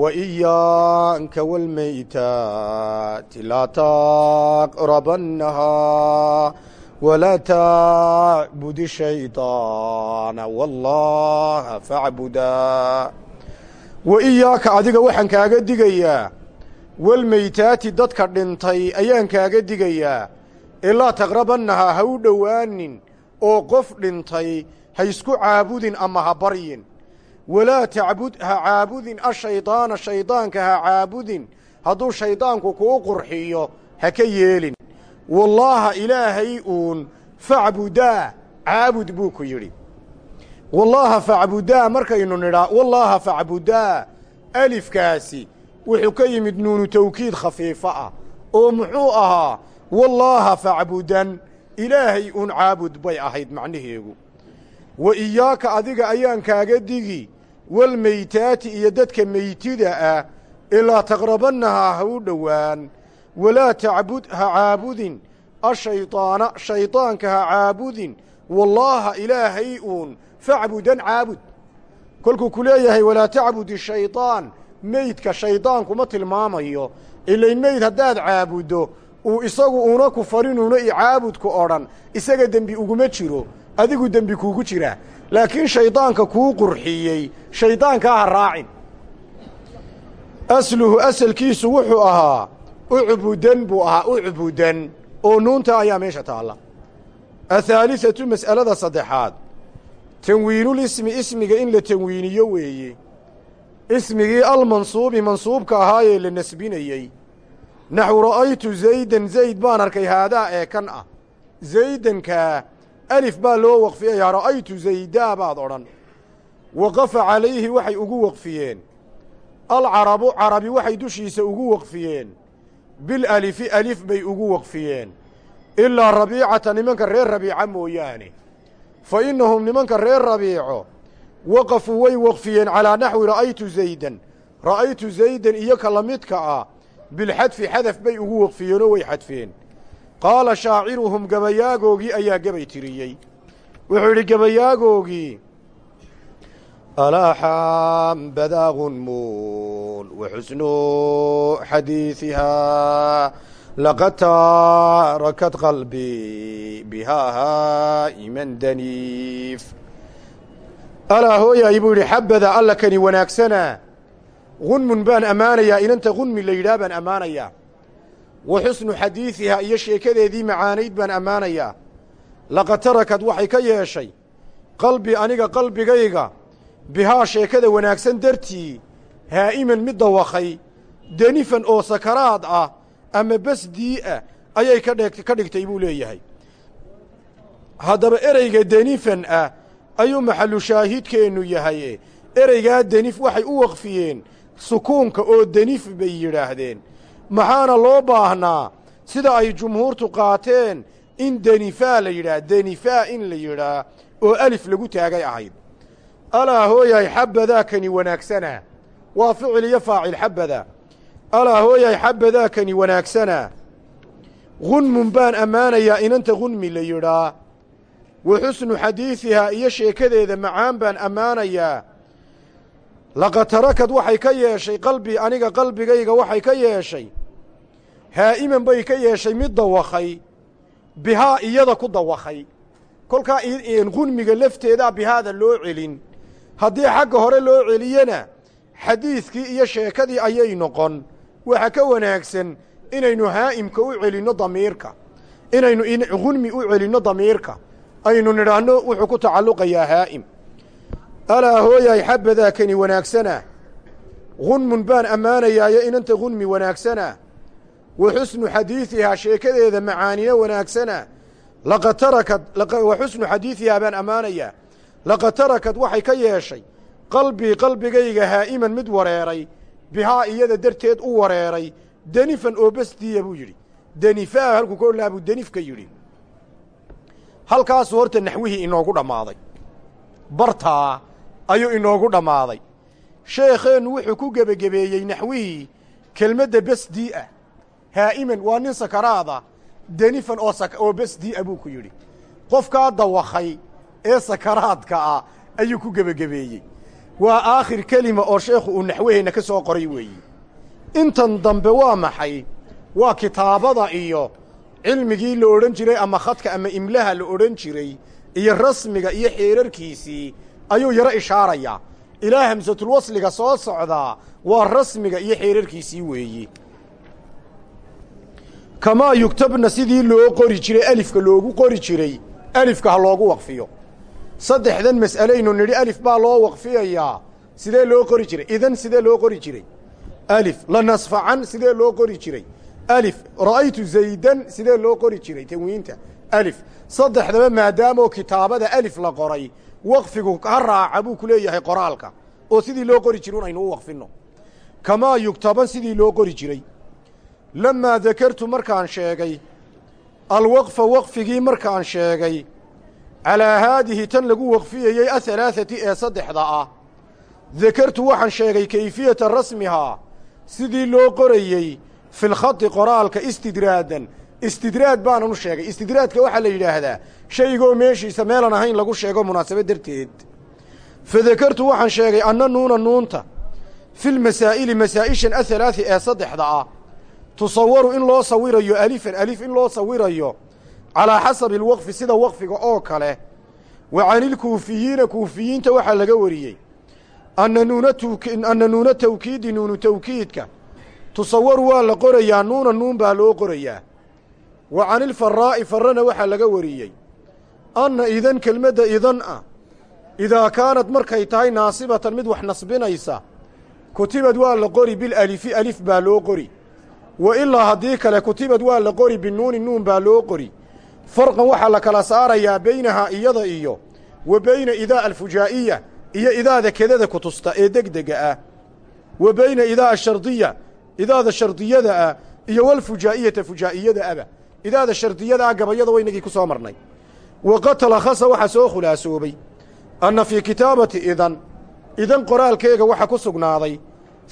wa iyaanka walmaytaati laa taqrabannahaa walaa tacbudi shayطaana wallaha facbudaa wa iyaaka adiga waxaan kaaga digayaa walmeytaati dadka dhintay ayaan kaaga digayaa ilaa taqrabannahaa ha u dhowaanin oo qof dhintay ha isku caabudin ama ha baryin. Walaa tacbud ha caabudin ashaydaana shaydaanka ha caabudin hadduu shaydaanku kuu qurxiyo ha ka yeelin. Wallaaha ilaahay uun facbudaa caabud buu ku yidhi. Wallaaha facbudaa markaynu nidhaa wallaaha facbudaa alifkaasi wuxuu ka yimid nuunu tawkiid khafiifo ah oo muxuu ahaa wallaaha facbudan ilaahay uun caabud bay ahayd macnaheegu wa iyaaka adiga ayaan kaaga digi walmeytaati iyo dadka meytida ah ilaa taqrabannahaa ha u dhowaan. Walaa tacbud ha caabudin. Ashaydaana shaydaanka ha caabudin. Wallaaha ilaahay uun facbudan caabud. Kolkuu ku leeyahay walaa tacbud ishaydaan meydka shaydaankuma tilmaamayo. Ilayn meyd haddaad caabuddo uu isagu una ku farinuuna i caabudku odhan isaga dembi uguma jiro adigu dembi kuugu jiraa laakiin shaydaanka kuu qurxiyey shayddaankaa ha raacin. Asluhu asalkiisu wuxuu ahaa ucbudan buu ahaa ucbudan oo nuunta ayaa meesha taalla. Athaalithatu mas'alada saddexaad. Tanwiinulismi ismiga in la tanwiiniyo weeye ismigii almansuubi mansuubka ahaayee la nasbinayey. Naxwu ra'aytu zaydan zayd baan arkay haadaa ee kan ah. Zaydankaa alif baa loo waqfiyayaa ra'aytu zaydaa baad odhan. Waqafa calayhi waxay ugu waqfiyeen. Alcarabu carabi waxay dushiisa ugu waqfiyeen. Bilalifi alif bay ugu waqfiyeen. Ilaa rabiicata nimanka reer rabiica mooyaane. Fa innahum nimanka reer rabiico waqafuu way waqfiyeen calaa naxwi ra'aytu zaydan. Ra'aytu zaydan iyo ka la midka ah bilxadfi xadaf bay ugu waqfiyeenoo way xadfeen qaala shaaciruhum gabayaagoogii ayaa gabay tiriyey. Wuxuu yidhi gabayaagoogii alaaxaam badaa gunmuun wa xusnu xadiiثihaa laqad taarakad qalbii bihaa haa'iman daniif alaa hooyaay buu yidhi xabada alla kani wanaagsanaa gunmun baan ammaanayaa inanta gunmi la yidhaah baan ammaanayaa. Wa xusnu xadiidihaa iyo sheekadeedii macaanayd baan ammaanayaa. Laqad tarakad waxay ka yeeshay qalbi aniga qalbigayga bihaa sheekada wanaagsan dartii haa'iman mid dawakhay denifan oo sakaraad ah ama besdii ah ayay ka dhigtay buu leeyahay. Haddaba ereyga denifan ah ayuu maxallu shaahidkeennu yahay. Ereygaa denif waxay u waqfiyeen sukuunka oo denif bay yidhaahdeen. Maxaana loo baahnaa sida ay jumhuurtu qaateen in denifaa la yidhaah denifaa in la yidhaah oo alif lagu taagay ahayd. Alaa hooyahay xabadaakani wanaagsanaa waa ficil iyo faacil xabada. Alaa hooyahay xabadaakani wanaagsanaa gunmun baan ammaanayaa inanta gunmi la yidhaa wa xusnu xadiidihaa iyo sheekadeeda macaan baan ammaanayaa. Laqad tarakad waxay ka yeeshay qalbii aniga qalbigayga waxay ka yeeshay. Haa'iman bay ka yeeshay mid dawakhay bihaa iyada ku dawakhay. Kolkaa gunmiga lafteedaa bihaada loo celin. Haddii xagga hore loo celiyena xadiidkii iyo sheekadii ayay noqon. Waxa ka wanaagsan inaynu haa'imka u celinno damiirka. Inaynu gunmi u celinno damiirka aynu nidhaahno wuxuu ku tacalluqayaa haa'im. Alaa hooyahay xabadaakani wanaagsanaa gunmun baan ammaanayaayo inanta gunmi wanaagsanaa wa xusnu xadiidihaa sheekadeeda macaanina wanaagsanaa laqad tarakad wa xusnu xadiidihaa baan ammaanayaa laqad tarakad waxay ka yeeshay qalbii qalbigayga haa'iman mid wareeray bihaa iyada darteed u wareeray. Denifan oo besdiya buu yidhi. Denifaa halkuu ka odlaha buu denif ka yidhi halkaasuu horta naxwihii inoogu dhammaaday. Bartaa ayuu inoogu dhammaaday. Sheekheennu wuxuu ku gebagebeeyey naxwihii kelmadda besdii ah haa'iman waa nin sakaraada oo oo besdii ah buu ku yidhi. Qofkaa dawakhay ee sakaraadka ah ayuu ku gebagebeeyey waa aakhir kelima oo sheekhu uu naxwaheenna ka soo qoray weeye intan dambe waa maxay? Waa kitaabada iyo cilmigii la odhan jiray ama khadka ama imlaha la odhan jiray iyo rasmiga iyo xeerarkiisii ayuu yaro ishaarayaa ilaa hamsatulwasliga soo socdaa waa rasmiga iyo xeerarkiisii weeyi. Kamaa yugtabna sidii loo qori jiray alifka loogu qori jiray alifka ha loogu waqfiyo. Saddexdan mas'alaynu nidhi alif baa loo waqfiyayaa sidee loo qori jiray? Idan sidee loo qori jiray? Alif la nasfacan sidee loo qori jiray alif ra'aytu zaydan sidee loo qori jiray tanwiinta? Alif saddexdaba maadaamoo kitaabada alif la qoray waqfigu ha raaca buu ku leeyahay qoraalka. Oo sidii loo qori jiray un aynu u waqfinno. Kamaa yugtaban sidii loo qori jiray. Lammaa dakartu markaan sheegay alwaqfa waqfigii markaan sheegay calaa haadihi tan lagu waqfiyeyey ahalaaثati ee saddexda ah. Dakartu waxaan sheegay kayfiyata rasmihaa sidii loo qorayey fi lkhadi qoraalka istidraadan. Istidraad baanan u sheegay. Istidraadka waxaa la yidhaahdaa shaygoo meeshiisa meelan ahayn lagu sheego munaasabad darteed. Fa dakartu waxaan sheegay anna nuuna nuunta filmasaa'ili masaa'ishan ahalaaثi ee saddexda ah. Tusawaru in loo sawirayo alifan alif in loo sawirayo calaa xasabi alwaqfi sida waqfiga oo kale. Wa canilkuufiyiina kuufiyiinta waxaa laga wariyey. Anna nuuna tawkiidi nuunu tawkiidka tusawaru waa la qorayaa nuuna nuun baa loo qorayaa. Wa canilfaraa'i farrana waxaa laga wariyey. Anna idan kelmadda idan ah idaa kaanad markay tahay naasibatan mid wax nasbinaysa kutibad waa la qori bilalifi alif baa loo qori. Wa ilaa haddii kale kutibad waa la qori binuuni nuun baa loo qori. Farqan waxaa la kala saarayaa beynahaa iyada iyo wa beyna idaa alfujaa'iya iyo idaada kedada ku tusta ee degdega ah. Wa beyna idaa ashardiya idaada shardiyada ah iyo walfujaa'iyata fujaa'iyada aba idaada shardiyada ah gabayada waynagii ku soo marnay waqad talakhasa waxaa soo khulaasoobay anna fii kitaabati idan idan qoraalkeega waxaa ku sugnaaday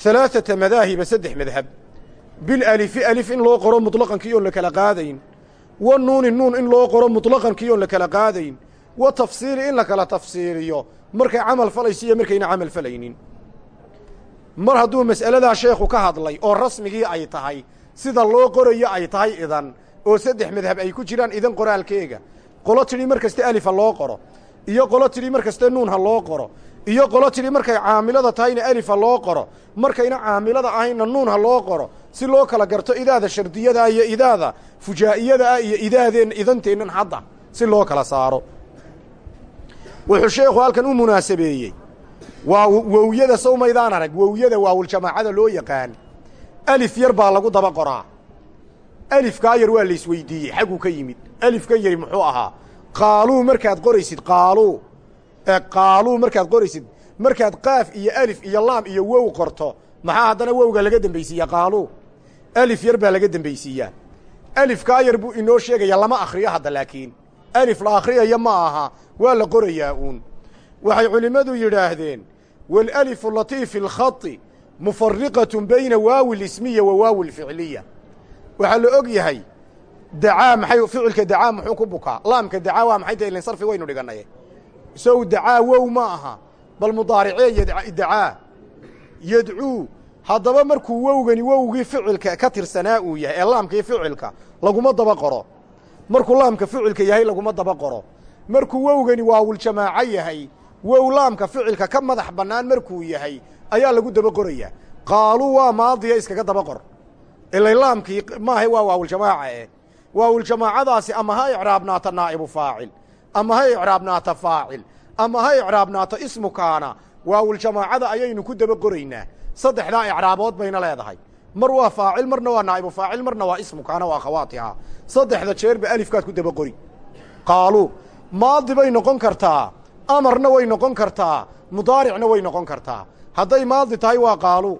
halaaثata madaahiba saddex madhab bilalifi alif in loo qoro muطlaqankii oon la kala qaadayn wa nuuni nuun in loo qoro muطlaqankii oon la kala qaadayn wa tafsiili in la kala tafsiiliyo markay camal falayso iyo markayna camal falaynin mar hadduu mas'aladaa sheekhu ka hadlay oo rasmigii ay tahay sida loo qorayo ay tahay idan oo saddex madhab ay ku jiraan idan qoraalkeega. Qolo tidhi mar kaste alif ha loo qoro iyo qolo tidhi mar kaste nuun ha loo qoro iyo qolo tidhi markay caamilada tahayna alif ha loo qoro markayna caamilada ahayna nuun ha loo qoro. Si loo kala garto idaada shardiyada iyo idaada fujaa'iyada ah iyo idaadeenna idanteennan hadda si loo kala saaro. Wuxuu sheekhu halkan u munaasabeeyey waa wowyada sow maydaan arag wowyada waawuljamaacada loo yaqaan alif yar baa lagu daba qoraa. Alifkaa yar waa la isweydiiyey xagguu ka yimid. Alifkan yari muxuu ahaa qaaluu markaad qoraysid qaaluu. Qaaluu markaad qoraysid markaad qaaf iyo alif iyo laam iyo wow qorto maxaa haddana wowga laga dembaysiiyaa qaaluu? Alif yar baa laga dembaysiiyaa alifkaa yar buu inoo sheegayaa lama akhriyo hadda laakiin. Alif la akhriyaya ma aha waa la qorayaa uun. Waxay culimmadu yidhaahdeen waalalifu latii fi lkhadi mufariqatun bayna waawi lismiya wa waawi lficliya waxaa la og yahay dacaa maxay ficilka dacaa muxuu ku bukaa laamka dacaa waa maxay tahay linsarfi waynu dhigannay sow dacaa wow ma aha bal mudaaricee dacaa yadcuu haddaba markuu wowgani wowgii ficilka ka tirsanaa uu yahay ee laamkii ficilka laguma daba qoro markuu laamka ficilka yahay laguma daba qoro markuu wowgani waawuljamaaco yahay wow laamka ficilka ka madax bannaan markuu yahay ayaa lagu daba qorayaa qaaluu waa maadiya iskaga daba qor ilay laamkii maahay waa waawuljamaaca eh waawuljamaacadaasi ama ha icraabnaata naa'ibu faacil ama ha icraabnaata faacil ama ha icraabnaata ismu kaana waawuljamaacada ayaynu ku daba qoraynaa saddexdaa icraabood bayna leedahay. Mar waa faacil marna waa naa'ibu faacil marna waa ismu kaana waa akhawaatihaa saddexda jeerba alifkaad ku daba qori qaaluu maadi bay noqon kartaa amarna way noqon kartaa mudaaricna way noqon kartaa. Hadday maadi tahay waa qaaluu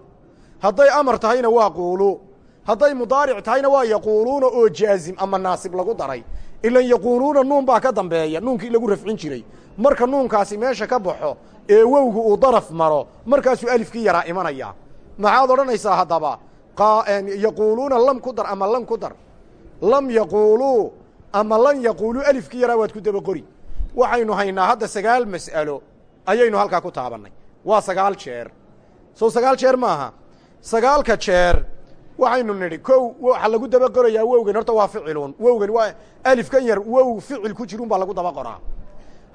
hadday amar tahayna waa quuluu hadday mudaaric tahayna waa yaquuluuna oo jaazim ama naasib lagu daray. Ilan yaquuluuna nuun baa ka dambeeya nuunkii lagu rafcin jiray. Marka nuunkaasi meesha ka baxo ee wowgu uu daraf maro markaasuu alifkii yaraa imanaya. Maxaad odhanaysaa haddaba yaquuluuna lam ku dar ama lan ku dar? Lam yaquuluu ama lan yaquuluu alifkii yaraa waad ku daba qori waxaynu haynaa hadda sagaal mas'alo ayaynu halkaa ku taabannay. Waa sagaal jeer. Sow sagaal jeer maaha sagaalka jeer waxaynu nidhi kow waxaa lagu daba qorayaa wowgan horta waa ficilun. Wowgan waa alifkan yar wow ficil ku jirun baa lagu daba qoraa.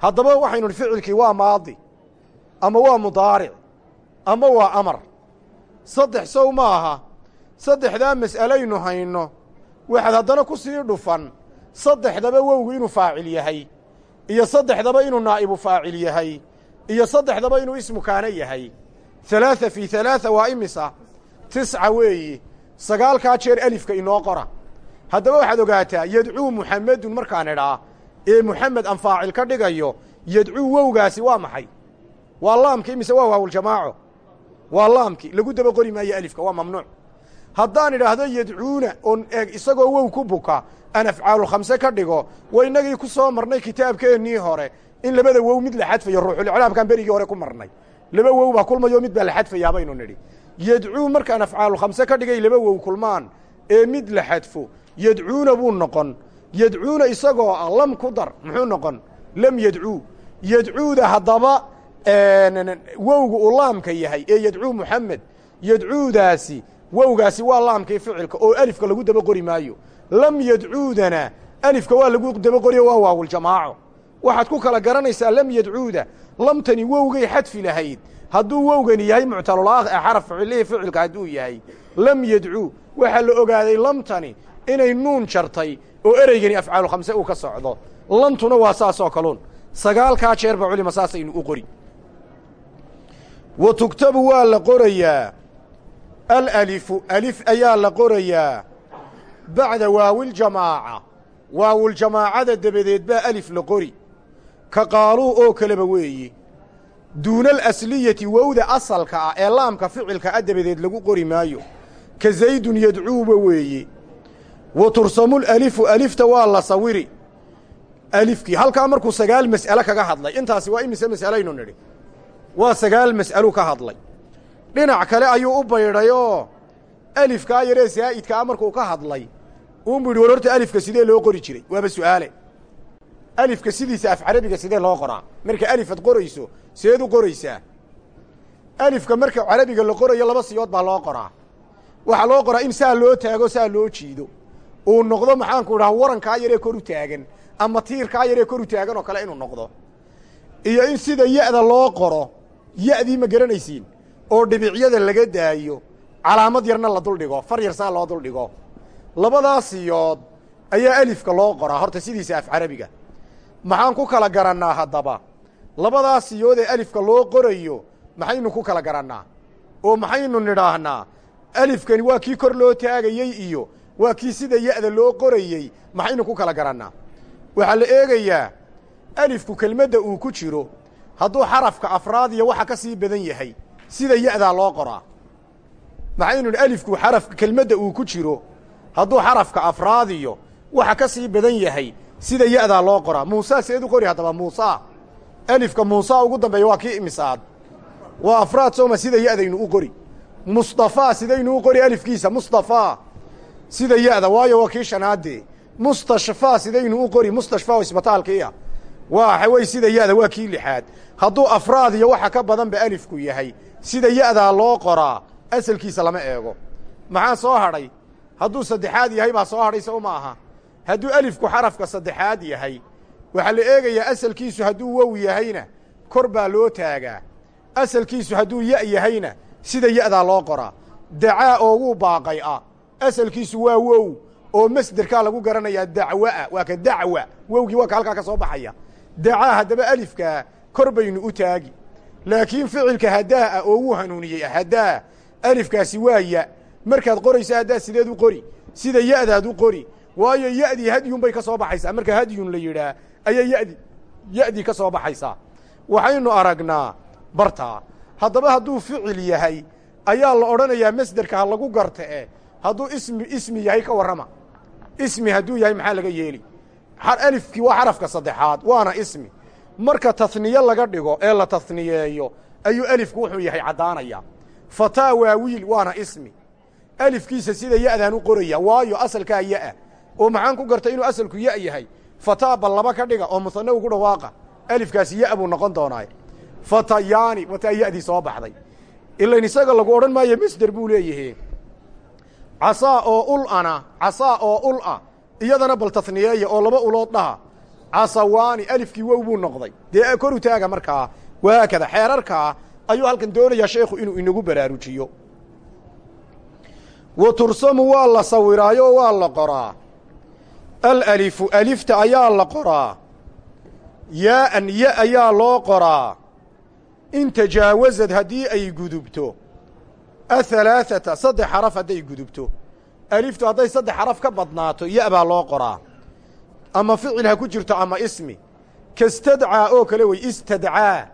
Haddaba waxaynu nidhi ficilkii waa maadi ama waa mudaaric ama waa amar. Saddex sow ma aha. Saddexdaa mas'alaynu hayno waxaad haddana ku sii dhufan saddexdaba wowgu inuu faacil yahay iyo saddexdaba inuu naa'ibu faacil yahay iyo saddexdaba inuu ismu kaana yahay. Halaatha fii halaatha waa imisa tisca weeyi sagaalkaa jeer alifka inoo qora. Haddaba waxaad ogaataa yadcuu muxamedun markaan idhaa ee muxamed aan faacil ka dhigayo yadcuu wowgaasi waa maxay? Waa laamkii mise waa waawuljamaaco waa laamkii lagu daba qori maayo alifka waa mamnuuc. Haddaan idhaahdo yadcuuna oon eeg isagoo wow ku buka aan afcaalulkhamse ka dhigo wa innagii ku soo marnay kitaabkeennii hore in labada wow mid la xadfayo ruuxulicraabkaan berigii hore ku marnay laba wow baa kulmayo mid baa la xadfayaa baynu nidhi yadcuu markaan afcaalulkhamse ka dhigay laba wow kulmaan ee mid la xadfo yadcuuna buu noqon yadcuuna isagoo ah lam ku dar muxuu noqon lam yadcuu yadcuuda haddaba wowgu uu laamka yahay ee yadcuu muxamed yadcuudaasi wowgaasi waa laamkii ficilka oo alifka lagu daba qori maayo lam yadcuudana. Alifka waa lagu daba qoriyo waa waawuljamaaco waxaad ku kala garanaysaa lam yadcuuda. Lamtani wowgay xadfi lahayd. Hadduu wowgani yahay muctalulaaq ee xaraf ficilihii ficilka hadduu yahay lam yadcuu. Waxaa la ogaaday lamtani inay nuun jartay oo ereygani afcaalu khamse uu ka socdo. Lantuna waa saasoo kaluun sagaalkaa jeerba culima saasaynu u qori. Wa tugtabu waa la qorayaa. Alalifu alif ayaa la qorayaa bacda waawiljamaaca waawuljamaacada dabadeed baa alif la qori ka qaaluu oo kaleba weeye duuna alasliyati wowda asalka ah ee laamka ficilka ah dabadeed lagu qori maayo ka zaydun yadcuuba weeye wa tursamulalifu alifta waa la sawiri alifkii halkaa markuu sagaal mas'alo kaga hadlay intaasi waa imise mas'alaynu nidhi waa sagaal mas'aluu ka hadlay dhinac kale ayuu u baydhayoo alifkaa yaree saa'idkaa markuu ka hadlay uunbu yidhi war horta alifka sidee loo qori jiray? Waaba su'aale. Alifka sidiisa af carabiga sidee loo qoraa? Marka alifad qorayso seed u qoraysaa. Alifka marka carabiga la qorayo laba siyood baa loo qoraa. Waxaa loo qoraa in saa loo taago saa loo jiido. Uu noqdo maxaanku idhaha warankaa yaree kor u taagan ama tiirkaa yaree kor u taagan oo kale inuu noqdo. Iyo in sida ya'da loo qoro ya'dii ma garanaysiin oo dhibicyada laga daayo calaamad yarna la duldhigo far yar saa loo duldhigo labadaas siyood ayaa alifka loo qoraa horta sidiisa af carabiga. Maxaan ku kala garannaa haddaba? Labadaas siyood ee alifka loo qorayo maxaynu ku kala garannaa? Oo maxaynu nidhaahnaa? Alifkani waa kii kor loo taagayey iyo waa kii sida ya'da loo qorayey maxaynu ku kala garannaa? Waxaa la eegayaa alifku kelmadda uu ku jiro hadduu xarafka afraad iyo waxa ka sii badan yahay sida ya'daa loo qoraa maxaynu nidhi alifku xarafka kelmadda uu ku jiro hadduu xarafka afraad iyo waxa ka sii badan yahay sida ya'daa loo qoraa muusaa seed qori haddaba muusaa. Alifka muusaa ugu dambeeya waa kii imisaad. Waa afraad sooma sida ya'daynu u qori. Mustafaa sidaynu u qori alifkiisa mustafaa sida ya'da waayo waa kii shanaadee. Mustashfaa sidaynu u qori mustashfaa oo isbitaalkiia waa waxawey sida ya'da waa kii lixaad. Hadduu afraad iyo waxa ka badanba alifku yahay sida ya'daa loo qoraa asalkiisa lama eego. Maxaa soo hadhay? Hadduu saddexaad yahay baa soo hadhay sow ma aha. Hadduu alifku xarafka saddexaad yahay waxaa la eegayaa asalkiisu hadduu wow yahayna kor baa loo taagaa. Asalkiisu hadduu ya' yahayna sida ya'daa loo qoraa. Dacaa oo baaqay ah asalkiisu waa wow oo masderkaa lagu garanayaa dacwa'a. Waa ka dacwa. Wowgii waa ka halkaa ka soo baxaya. Dacaa haddaba alifkaa kor baynu u taagi. Laakiin ficilka haddaa ah oo wuu hanuuniyey. Haddaa alifkaasi waa ya. Markaad qorayso haddaa sideed u qori sida ya'daad u qori. Waayo ya'dii hadyun bay ka soo baxaysaa. Marka hadyun la yidhaah ayay yadi ya'dii ka soo baxaysaa. Waxaynu aragnaa bartaa haddaba hadduu ficil yahay ayaa la odhanayaa masderka ha lagu garta e hadduu ismi ismi yahay ka warrama. Ismi hadduu yahay maxaa laga yeeli? Alifkii waa xarafka saddexaad waana ismi. Marka tahniye laga dhigo ee la tahniyeeyo ayuu alifku wuxuu yahay caddaanaya fataa waa wiil waana ismi. Alifkiisa sida ya'daan u qoraya waayo asalkaa ya'a. Oo maxaan ku gartay inuu asalku ya' yahay? Fataa bal laba ka dhiga oo musane ugu dhawaaqa. Alifkaasi ya' buu noqon doonaa fatayaani wataa ya'dii soo baxday. Ilayn isaga lagu odhan maayo masder buu leeyahe casaa oo ul ana casaa oo ul ah iyadana bal taniyeeya oo laba ulood dhaha. Casawaani alifkii wow noqday. Dee koru taaga markaa. Wahaakada xeerarkaa ayuu halkan doonayaa sheekhu inuu inagu baraarujiyo. Wa tursamu waa la sawiraayo waa la qoraa. Alalifu alifta ayaa la qoraa. Yaa'an ya ayaa loo qoraa. In tajaawasad haddii ay gudubto. Ahalaaثata saddex xaraf hadday gudubto. Aliftu hadday saddex xaraf ka badnaato ya baa loo qoraa. Ama ficil ha ku jirto ama ismi. Kastadcaa oo kale wey istadcaa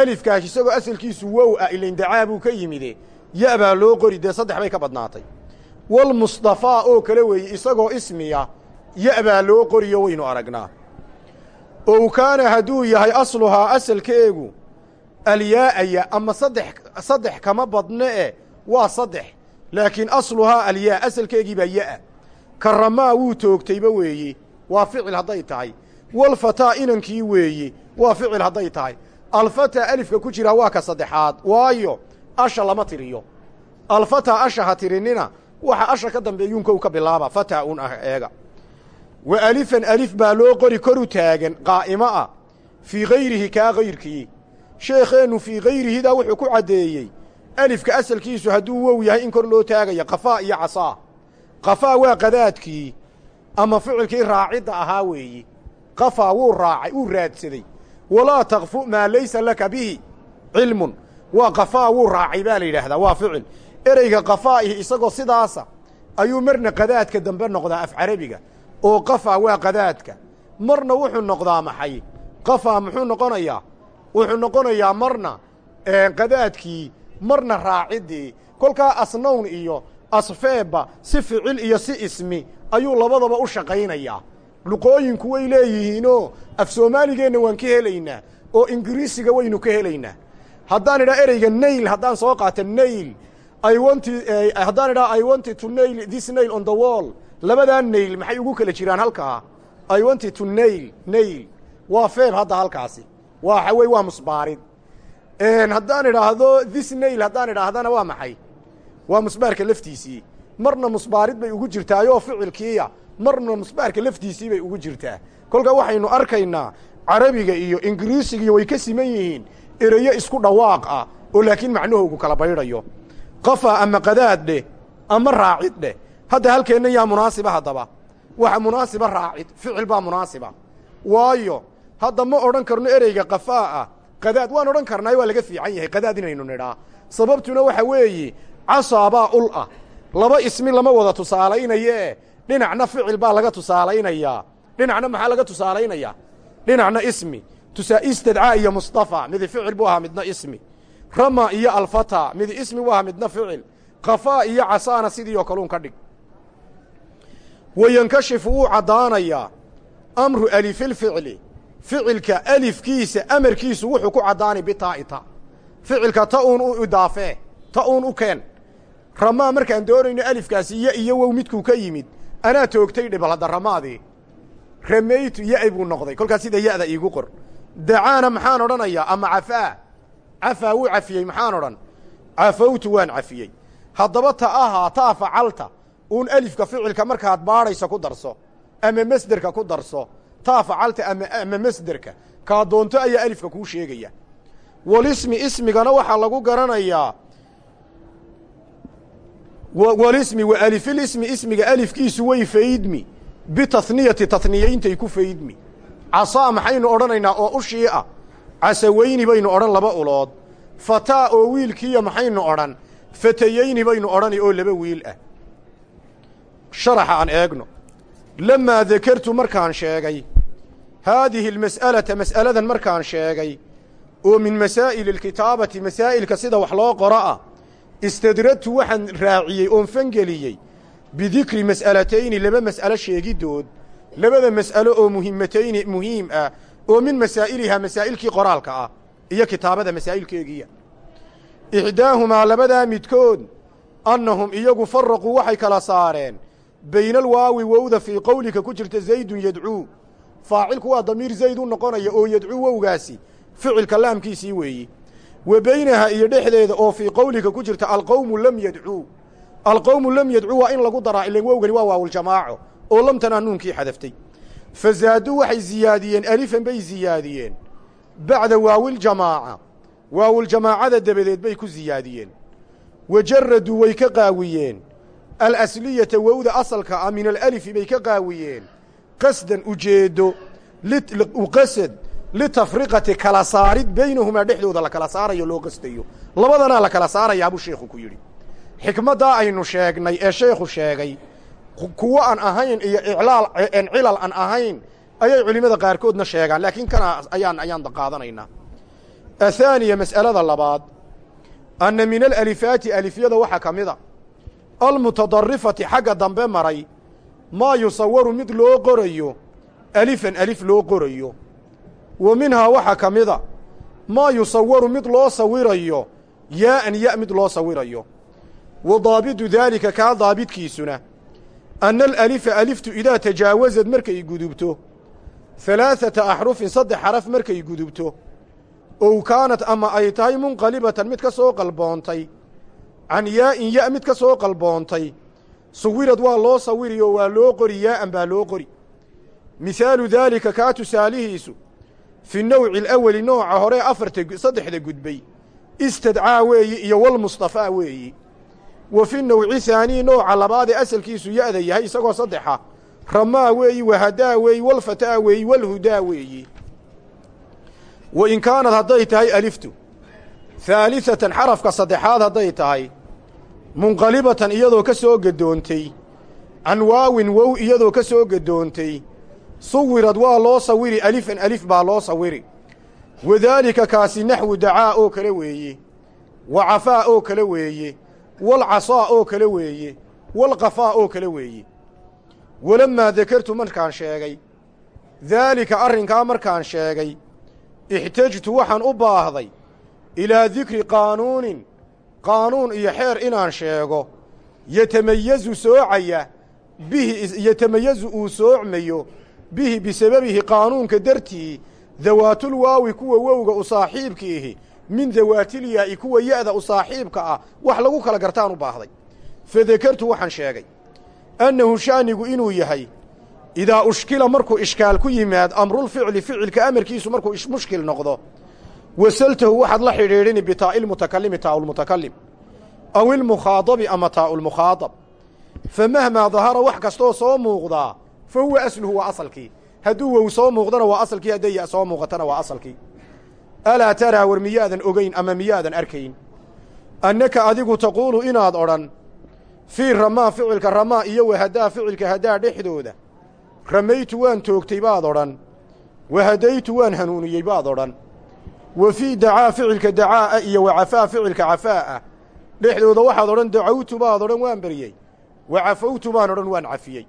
alifkaas isagoo asalkiisu wow ah ilaindacaa buu ka yimide ya baa loo qori dee saddex bay ka badnaatay. Walmusdafaa oo kale weeye isagoo ismiya ya baa loo qoriyo waynu aragnaa. Ow kaana hadduu yahay asluhaa asalkeegu alyaa'aya ama saddex saddex kama badne e waa saddex. Laakiin asluhaa alyaa asalkeegii baa ya'a. Karamaa wuu toogtayba weeye waa ficil hadday tahay. Walfataa inankii weeye waa ficil hadday tahay alfataa alifka ku jiraa waa ka saddexaad. Waayo asha lama tiriyo. Alfataa asha ha tirinina waxa asha ka dambeeyuunkow ka bilaaba fataa un ah eega. Wa alifan alif baa loo qori koru taagan qaa'imo ah fii hayrihi kaa hayrkii sheekheennu fii hayrihidaa wuxuu ku caddeeyey alifka asalkiisu hadduu wow yahay in kor loo taagayo qafaa iyo casaa. Qafaa waa qadaadkii ama ficilkii raacidda ahaa weeyi. Qafaa wuu raacay wuu raadsaday walaa takfu maa laysa laka bihi cilmun. Waa qafaa wuu raacay baa la yidhaahdaa waa ficil. Ereyga qafaa'ihi isagoo sidaasa ayuu marna qadaadka dambe noqdaa af carabiga oo qafaa waa qadaadka. Marna wuxuu noqdaa maxay? Qafaa muxuu noqonayaa? Wuxuu noqonayaa marna qadaadkii marna raaciddii kolkaa asnown iyo asfeebba si ficil iyo si ismi ayuu labadaba u shaqaynayaa luqooyinku way leeyihiinoo af soomaaligeenna waan ka helaynaa oo ingiriisiga waynu ka helaynaa. Haddaan idhaa ereyga nail haddaan soo qaata nail want haddaan idhaa i wanted to nail this nail on the wall. Labadaa nail maxay ugu kala jiraan halkaa? I wanted to nail nail. Waa feeb hadda halkaasi. Waxa wey waa musbaarid. Haddaan idhaahdo this nail haddaan idhaahdana waa maxay? Waa musbaarka laftiisii marna musbaarid bay ugu jirtaayoo ficilkiiya marna musbaarka laftiisii bay ugu jirtaa. Kolkaa waxaynu arkaynaa carabiga iyo ingiriisigiiyo way ka siman yihiin ereyo isku dhawaaq ah oo laakiin macnahoogu kala baydhayo. Qafa ama qadaad dheh ama raacid dheh. Hadda halkeenna yaa munaasiba haddaba. Waxa munaasiba raacid ficil baa munaasiba. Waayo hadda ma odhan karno ereyga qafaa'a qadaad waan odhan karnaayo waa laga fiican yahay. Qadaad inaynu nidhaa. Sababtuna waxa weeye casaabaa ul ah laba ismi lama wada tusaalaynayee. Dhinacna ficil baa laga tusaalaynayaa dhinacna maxaa laga tusaalaynayaa dhinacna ismi. Tusaa istadcaa iyo mustafa. Midi ficil buu ahaa midna ismi. Rama iyo alfata. Midi ismi buu ahaa midna ficil. Kafaa iyo casaana sidii oo kaluun ka dhig. Wayankashifu wuu caddaanayaa amru alifilficli ficilka alifkiisa amarkiisu wuxuu ku caddaanay bitaa'i ta ficilka ta uun u idaafee ta uun u keen ramaa markaan doonayno alifkaasi ya iyo wow midkuu ka yimid. Anaa toogtay dhibal hadda ramaadii ramaytu ya buu noqday. Kolkaas sida ya'da iigu qor. Dacaana maxaan odhanayaa ama cafaa? Cafaa wuu cafiyey maxaan odhan? Cafawtu waan cafiyey. Haddaba ta ahaa taa facalta uun alifka ficilka markaad baadhayso ku darso ama masderka ku darso taa facalta ama ama masderka kaa doonto ayaa alifka kuu sheegaya. Walismi ismigana waxaa lagu garanayaa walismi wa alifilismi ismiga alifkiisu way faydmi bitaniyati taniyayntay ku faydmi casaa maxaynu odhanaynaa oo ushii ah casaweyni baynu odhan laba ulood. Fataa oo wiilkiiya maxaynu odhan. Fatayeyni baynu odhani oo laba wiil ah. Sharaxa aan eegno. Lamaa dakartu markaan sheegay haadihi almas'alata mas'aladan markaan sheegay oo min masaa'ili alkitaabati masaa'ilka sida wax loo qoro ah istadradtu waxaan raaciyey oon fangeliyey bidikri mas'alatayni laba mas'alo sheegiddood labada mas'alo oo muhimatayni muhiim ah oo min masaa'ilihaa masaa'ilkii qoraalka ah iyo kitaabada masaa'ilkeegiya ixdaahumaa labadaa midkood annahum iyagu faraquu waxay kala saareen bayna alwaawi wowda fii qowlika ku jirta zaydun yadcuu faacilku waa damiir zayd u noqonaya oo yadcuu wowgaasi ficilka laamkiisii weeyi wa beynaha iyo dhexdeeda oo fii qowlika ku jirta alqowmu lam yadcuu alqowmu lam yadcuu waa in lagu daraa ilan wowgani waa waawuljamaaco oo lamtanaa nuunkii xadaftay. Fa waxay ziyaadiyeen alifan bay ziyaadiyeen. Bacda waawiljamaaca waawuljamaacada dabadeed bay ku ziyaadiyeen. Wa way ka qaawiyeen. Alasliyata wowda asalka ah min alalifi bay ka qaawiyeen. Qasdan ujeeddo qasad litafriqati kala saarid baynahumaa dhexdooda la kala saarayo loo qastayo labadanaa la kala saarayaa buu sheekhu ku yidhi xikmaddaa aynu sheegnay ee sheekhu sheegay kuwo aan ahayn iyo iclaal cilal aan ahayn ayay culimmada qaarkoodna sheegaan laakiin kana ayaan ayaan qaadanaynaa athaaniya mas'alada labaad anna min alalifaati alifyada waxaa ka mida almutadarifati xagga dambe maray maa yusawaru mid loo qorayo alifan alif loo qorayo wa minhaa waxaa ka mida maa yusawaru mid loo sawirayo yaa'an ya' mid loo sawirayo. Wa daabidu daalika kaa daabidkiisuna anna alalifa aliftu idaa tajaawasad markay gudubto halaaثata axrufin saddex xaraf markay gudubto ow kaanat ama ay tahay munqalibatan mid ka soo qalboontay can yaa'in ya' mid ka soo qalboontay suwirad waa loo sawiri oo waa loo qori yaa'an baa loo qori. Mihaalu daalika kaa tusaalihiisu fi nowci alaweli nooca hore afarta saddexda gudbay. Istadcaa weeyi iyo walmustafaa weeyi. Wa fi nowci haanii nooca labaadee asalkiisu ya'da yahay isagoo saddexa. Ramaa weeyi wahadaa weeyi walfataa weeyi walhudaa weeyi. Wa in kaanad hadday tahay aliftu. Haalihatan xarafka saddexaad hadday tahay. Munqalibatan iyadoo ka soo gadoontay. Can waawin wow iyadoo ka soo gadoontay suwirad waa loo sawiri alifan alif baa loo sawiri. Wadaalika kaasi naxwu dacaa oo kale weeye wa cafaa oo kale weeye walcasaa oo kale weeye walqafaa oo kale weeye walammaa dakartu markaan sheegay daalika arrinkaa markaan sheegay ixtajtu waxaan u baahday ilaa dikri qaanuunin qaanuun iyo xeer inaan sheego yetamayazu soocaya bihi yetamayazu uu soocmayo bihi bisababihi qaanuunka dartii dawaatul waawi kuwa wowga u saaxiibkiihi min dawaatilyaai kuwa ya'da u saaxiibka ah wax lagu kala gartaan u baahday. Fadakartu waxaan sheegay annahu sha'nigu inuu yahay idaa ushkila markuu ishkaal ku yimaad amrulficli ficilka amarkiisu markuu mushkil noqdo wasaltahu waxaad la xidhiidhini bitaa'i lmutakalimi taa'ulmutakalim aw ilmukhaadabi ama taa'ulmukhaadab fa mahmaa dahara wax kastoo soo muuqdaa fa huwa asluhu waa asalkii hadduu wow soo muuqdana waa asalkii hadday ya soo muuqatana waa asalkii alaa taraa war miyaadan ogayn ama miyaadan arkayn annaka adigu taquulu inaad odhan fii ramaa ficilka ramaa iyo wahadaa ficilka hadaa dhexdooda ramaytu waan toogtay baad odhan wahadaytu waan hanuuniyey baad odhan wa fii dacaa ficilka dacaa'a iyo wa cafaa ficilka cafaa'a dhexdooda waxaad odhan dacawtu baad odhan waan beryey wa baan odhan waan cafiyey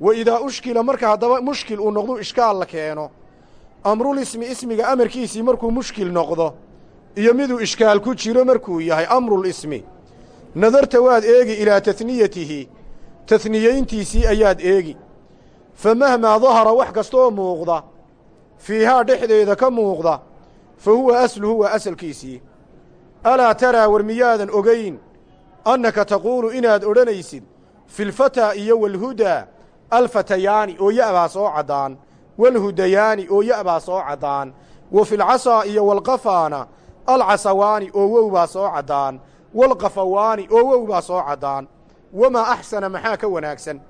wa idaa ushkila marka haddaba mushkil uu noqdu ishkaal la keeno. Amrulismi ismiga amarkiisii markuu mushkil noqdo iyo miduu ishkaal ku jiro markuu yahay amrulismi nadarta waad eegi ilaa tahniyatihi tahniyeyntiisii ayaad eegi. Fa mahmaa dahara wax kastooo muuqda fiihaa dhexdeeda ka muuqda fa huwa asluhu waa asalkiisii. Alaa taraa war miyaadan ogayn annaka taquulu inaad odhanaysid filfataa iyo walhudaa alfatayaani oo ya'baa soo caddaan walhudayaani oo ya'baa soo caddaan wa filcasaa iyo walqafaana alcasawaani oo wow baa soo caddaan walqafawaani oo wow baa soo caddaan. Wamaa axsana maxaa ka wanaagsan?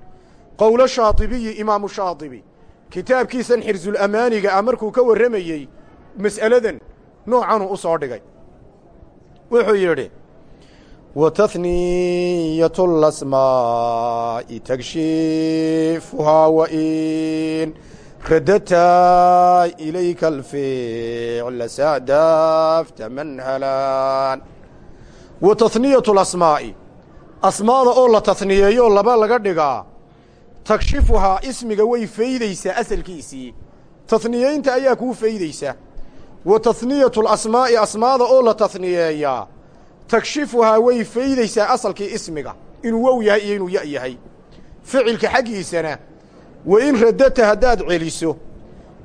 Qowlo shaadibiyi imaamu shaadibi kitaabkiisan xirsulamaaniga ah markuu ka warramayey mas'aladan noocanuu u soo dhigay. Wuxuu yidhi tahniyatu lasmaa'i tagshiifuhaa wain radadta ilayka alficla sadaafta manhalaan wa tahniyatu lasmaa'i asmaada oo la tahniyeeyo laba laga dhigaa tagshifuhaa ismiga way faydaysaa asalkiisii tahniyeynta ayaa kuu faydaysa wa tahniyatu lasmaa'i asmaada oo la tahniyeeyaa tagshifuhaa way faydaysaa asalkii ismiga inuu wow yahay iyo inuu ya' yahay. Ficilka xaggiisana wa in radadta haddaad celiso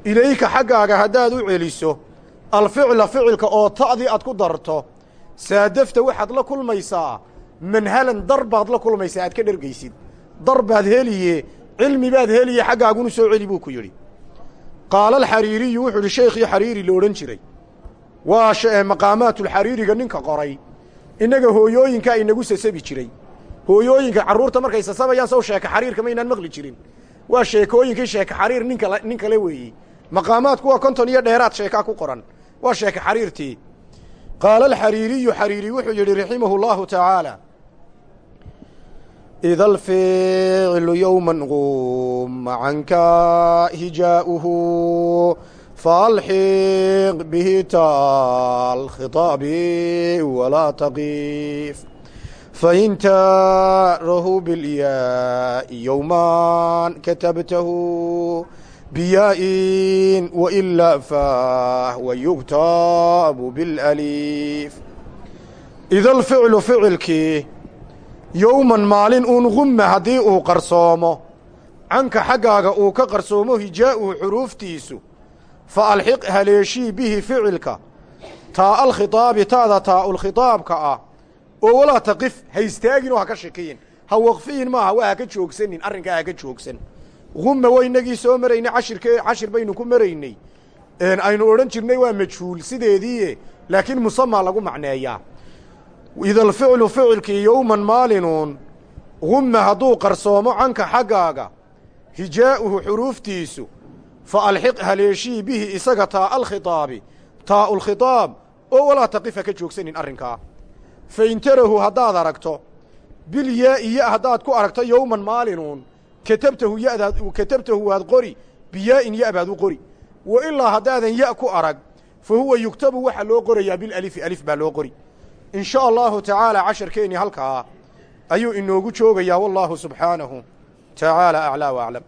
ilayka xaggaaga haddaad u celiso alficla ficilka oo ta'dii aad ku darto saadafta waxaad la kulmaysaa manhalan dar baad la kulmaysaa aad ka dhergaysid dar baad heliye cilmi baad heliye xaggaagunu soo celi buu ku yidhi. Qaala alxariiriyu wuxuu idhi sheikhii xariiri la jiray. Waa maqaamaatulxariiriga ninka qoray innaga hooyooyinkaa inagu sasabi jiray. Hooyooyinka carruurta markay sasabayaan sow sheeka xariirka maynaan maqli jirin. Waa sheekooyinkii sheeka xariir ninkale nin kale weeye maqaamaadku waa konton iyo dheeraad sheekaa ku qoran. Waa sheeka xariirtii. Qaala alxariiriyu xariiri wuxuu yidhi raximahu llahu tacaala ida alficlu yowman quma canka hijaa'uhu faalxiq bihi talkhitaabi walaa taqif fain taarahu bilyaa'i yowman katabtahu biyaa-in wailaa fahwa yugtaabu bilaliif ida alficlu ficilkii yowman maalin uun gumma haddii uu qarsoomo canka xaggaaga uu ka qarsoomo hijaa'uhu xuruuftiisu fa alxiq haleeshii bihi ficilka taa alkhitaabi taada taa'ulkhitaabka ah oo walaa taqif ha istaagin oo ha ka shikiyin ha waqfiyin maaha waa ha ka joogsanin arrinkaa ha ka joogsan gumma waynagii soo maraynay cashirke cashir baynu ku maraynay aynu odhan jirnay waa majhuul sideediie laakiin musamaa lagu macneeyaa ida alficlu ficilkii yowman maalinuun gumma hadduu qarsoomo canka xaggaaga hijaa'uhu xuruuftiisu fa alxiq haleeshii bihi isaga taa alkhitaabi taa'ulkhitaab oo walaa taqif ha ka joogsanin arrinkaa fa in tarahu haddaad aragto bilyaa'i ya haddaad ku aragto yowman maalinuun katabtahu yadaad katabtahu waad qori biyaa'in ya baad u qori wa ilaa haddaadan ya ku arag fa huwa yugtabu waxaa loo qorayaa bilalifi alif baa loo qori in sha allahu tacaala casharkeennii halkaa ayuu inoogu joogayaa wallaahu subxaanahu tacaala aclaa wa aclam